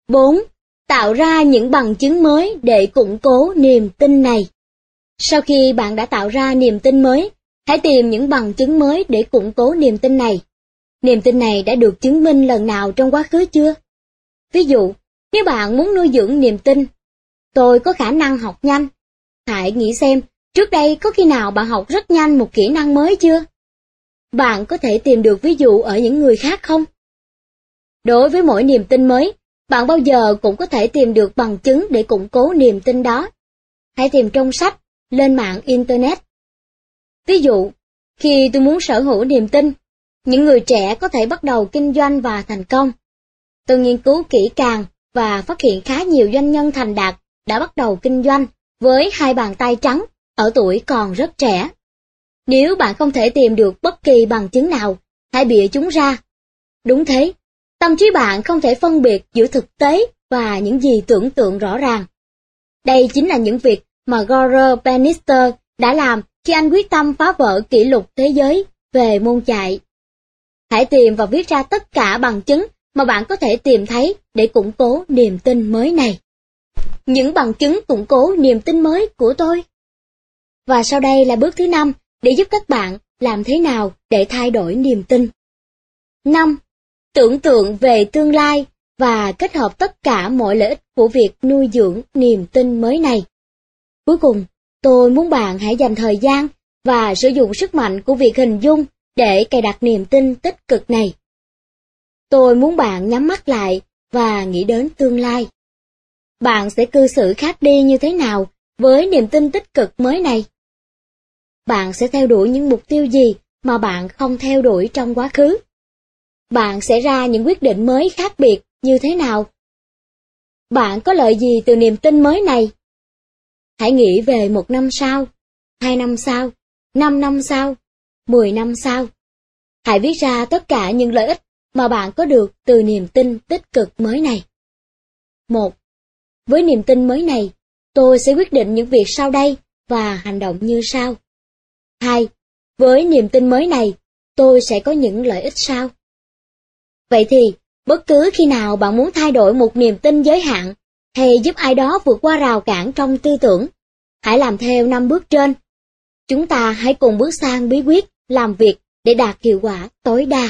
4. Tạo ra những bằng chứng mới để củng cố niềm tin này. Sau khi bạn đã tạo ra niềm tin mới, hãy tìm những bằng chứng mới để củng cố niềm tin này. Niềm tin này đã được chứng minh lần nào trong quá khứ chưa? Ví dụ, nếu bạn muốn nuôi dưỡng niềm tin, tôi có khả năng học nhanh. Hãy nghĩ xem, trước đây có khi nào bạn học rất nhanh một kỹ năng mới chưa? Bạn có thể tìm được ví dụ ở những người khác không? Đối với mỗi niềm tin mới, bạn bao giờ cũng có thể tìm được bằng chứng để củng cố niềm tin đó. Hãy tìm trong sách, lên mạng Internet. Ví dụ, Khi tôi muốn sở hữu niềm tin, những người trẻ có thể bắt đầu kinh doanh và thành công. Tôi nghiên cứu kỹ càng và phát hiện khá nhiều doanh nhân thành đạt đã bắt đầu kinh doanh với hai bàn tay trắng ở tuổi còn rất trẻ. Nếu bạn không thể tìm được bất kỳ bằng chứng nào, hãy bịa chúng ra. Đúng thế, tâm trí bạn không thể phân biệt giữa thực tế và những gì tưởng tượng rõ ràng. Đây chính là những việc mà Gore Bannister đã làm khi anh quyết tâm phá vỡ kỷ lục thế giới về môn chạy. Hãy tìm và viết ra tất cả bằng chứng mà bạn có thể tìm thấy để củng cố niềm tin mới này. Những bằng chứng củng cố niềm tin mới của tôi. Và sau đây là bước thứ năm để giúp các bạn làm thế nào để thay đổi niềm tin. 5. Tưởng tượng về tương lai và kết hợp tất cả mọi lợi ích của việc nuôi dưỡng niềm tin mới này. Cuối cùng, tôi muốn bạn hãy dành thời gian và sử dụng sức mạnh của việc hình dung để cài đặt niềm tin tích cực này. Tôi muốn bạn nhắm mắt lại và nghĩ đến tương lai. Bạn sẽ cư xử khác đi như thế nào với niềm tin tích cực mới này? Bạn sẽ theo đuổi những mục tiêu gì mà bạn không theo đuổi trong quá khứ? Bạn sẽ ra những quyết định mới khác biệt như thế nào? Bạn có lợi gì từ niềm tin mới này? Hãy nghĩ về một năm sau, hai năm sau, năm năm sau, mười năm sau. Hãy viết ra tất cả những lợi ích mà bạn có được từ niềm tin tích cực mới này. Một, Với niềm tin mới này, tôi sẽ quyết định những việc sau đây và hành động như sau. Hai, Với niềm tin mới này, tôi sẽ có những lợi ích sao? Vậy thì, bất cứ khi nào bạn muốn thay đổi một niềm tin giới hạn, hay giúp ai đó vượt qua rào cản trong tư tưởng, hãy làm theo năm bước trên. Chúng ta hãy cùng bước sang bí quyết làm việc để đạt hiệu quả tối đa.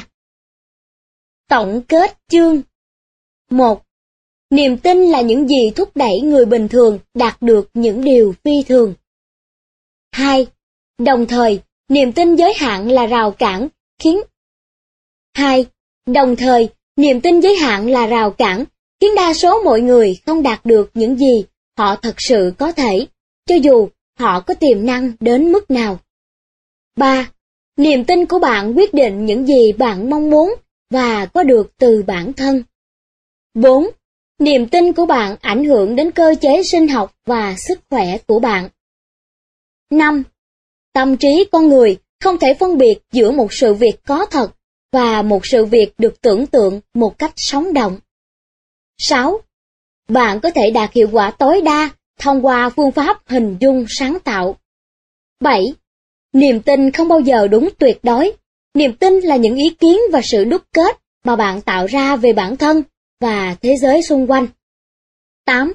Tổng kết chương 1. Niềm tin là những gì thúc đẩy người bình thường đạt được những điều phi thường. 2. Đồng thời, niềm tin giới hạn là rào cản khiến 2. Đồng thời, niềm tin giới hạn là rào cản khiến đa số mọi người không đạt được những gì họ thật sự có thể, cho dù họ có tiềm năng đến mức nào. 3. Niềm tin của bạn quyết định những gì bạn mong muốn và có được từ bản thân. 4. Niềm tin của bạn ảnh hưởng đến cơ chế sinh học và sức khỏe của bạn. 5. Tâm trí con người không thể phân biệt giữa một sự việc có thật và một sự việc được tưởng tượng một cách sống động. 6. Bạn có thể đạt hiệu quả tối đa thông qua phương pháp hình dung sáng tạo. 7. Niềm tin không bao giờ đúng tuyệt đối. Niềm tin là những ý kiến và sự đúc kết mà bạn tạo ra về bản thân và thế giới xung quanh. 8.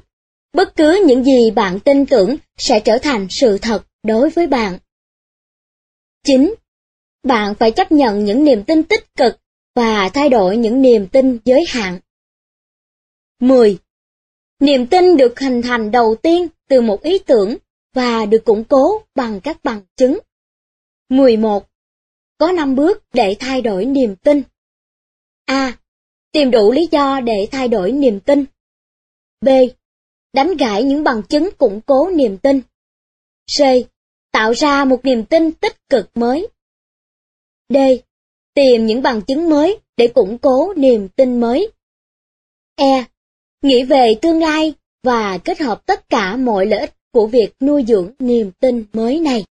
Bất cứ những gì bạn tin tưởng sẽ trở thành sự thật đối với bạn. 9. Bạn phải chấp nhận những niềm tin tích cực và thay đổi những niềm tin giới hạn. 10. Niềm tin được hình thành đầu tiên từ một ý tưởng và được củng cố bằng các bằng chứng. 11. Có 5 bước để thay đổi niềm tin. A. Tìm đủ lý do để thay đổi niềm tin. B. Đánh gãy những bằng chứng củng cố niềm tin. C. Tạo ra một niềm tin tích cực mới. D. Tìm những bằng chứng mới để củng cố niềm tin mới. E. Nghĩ về tương lai và kết hợp tất cả mọi lợi ích của việc nuôi dưỡng niềm tin mới này.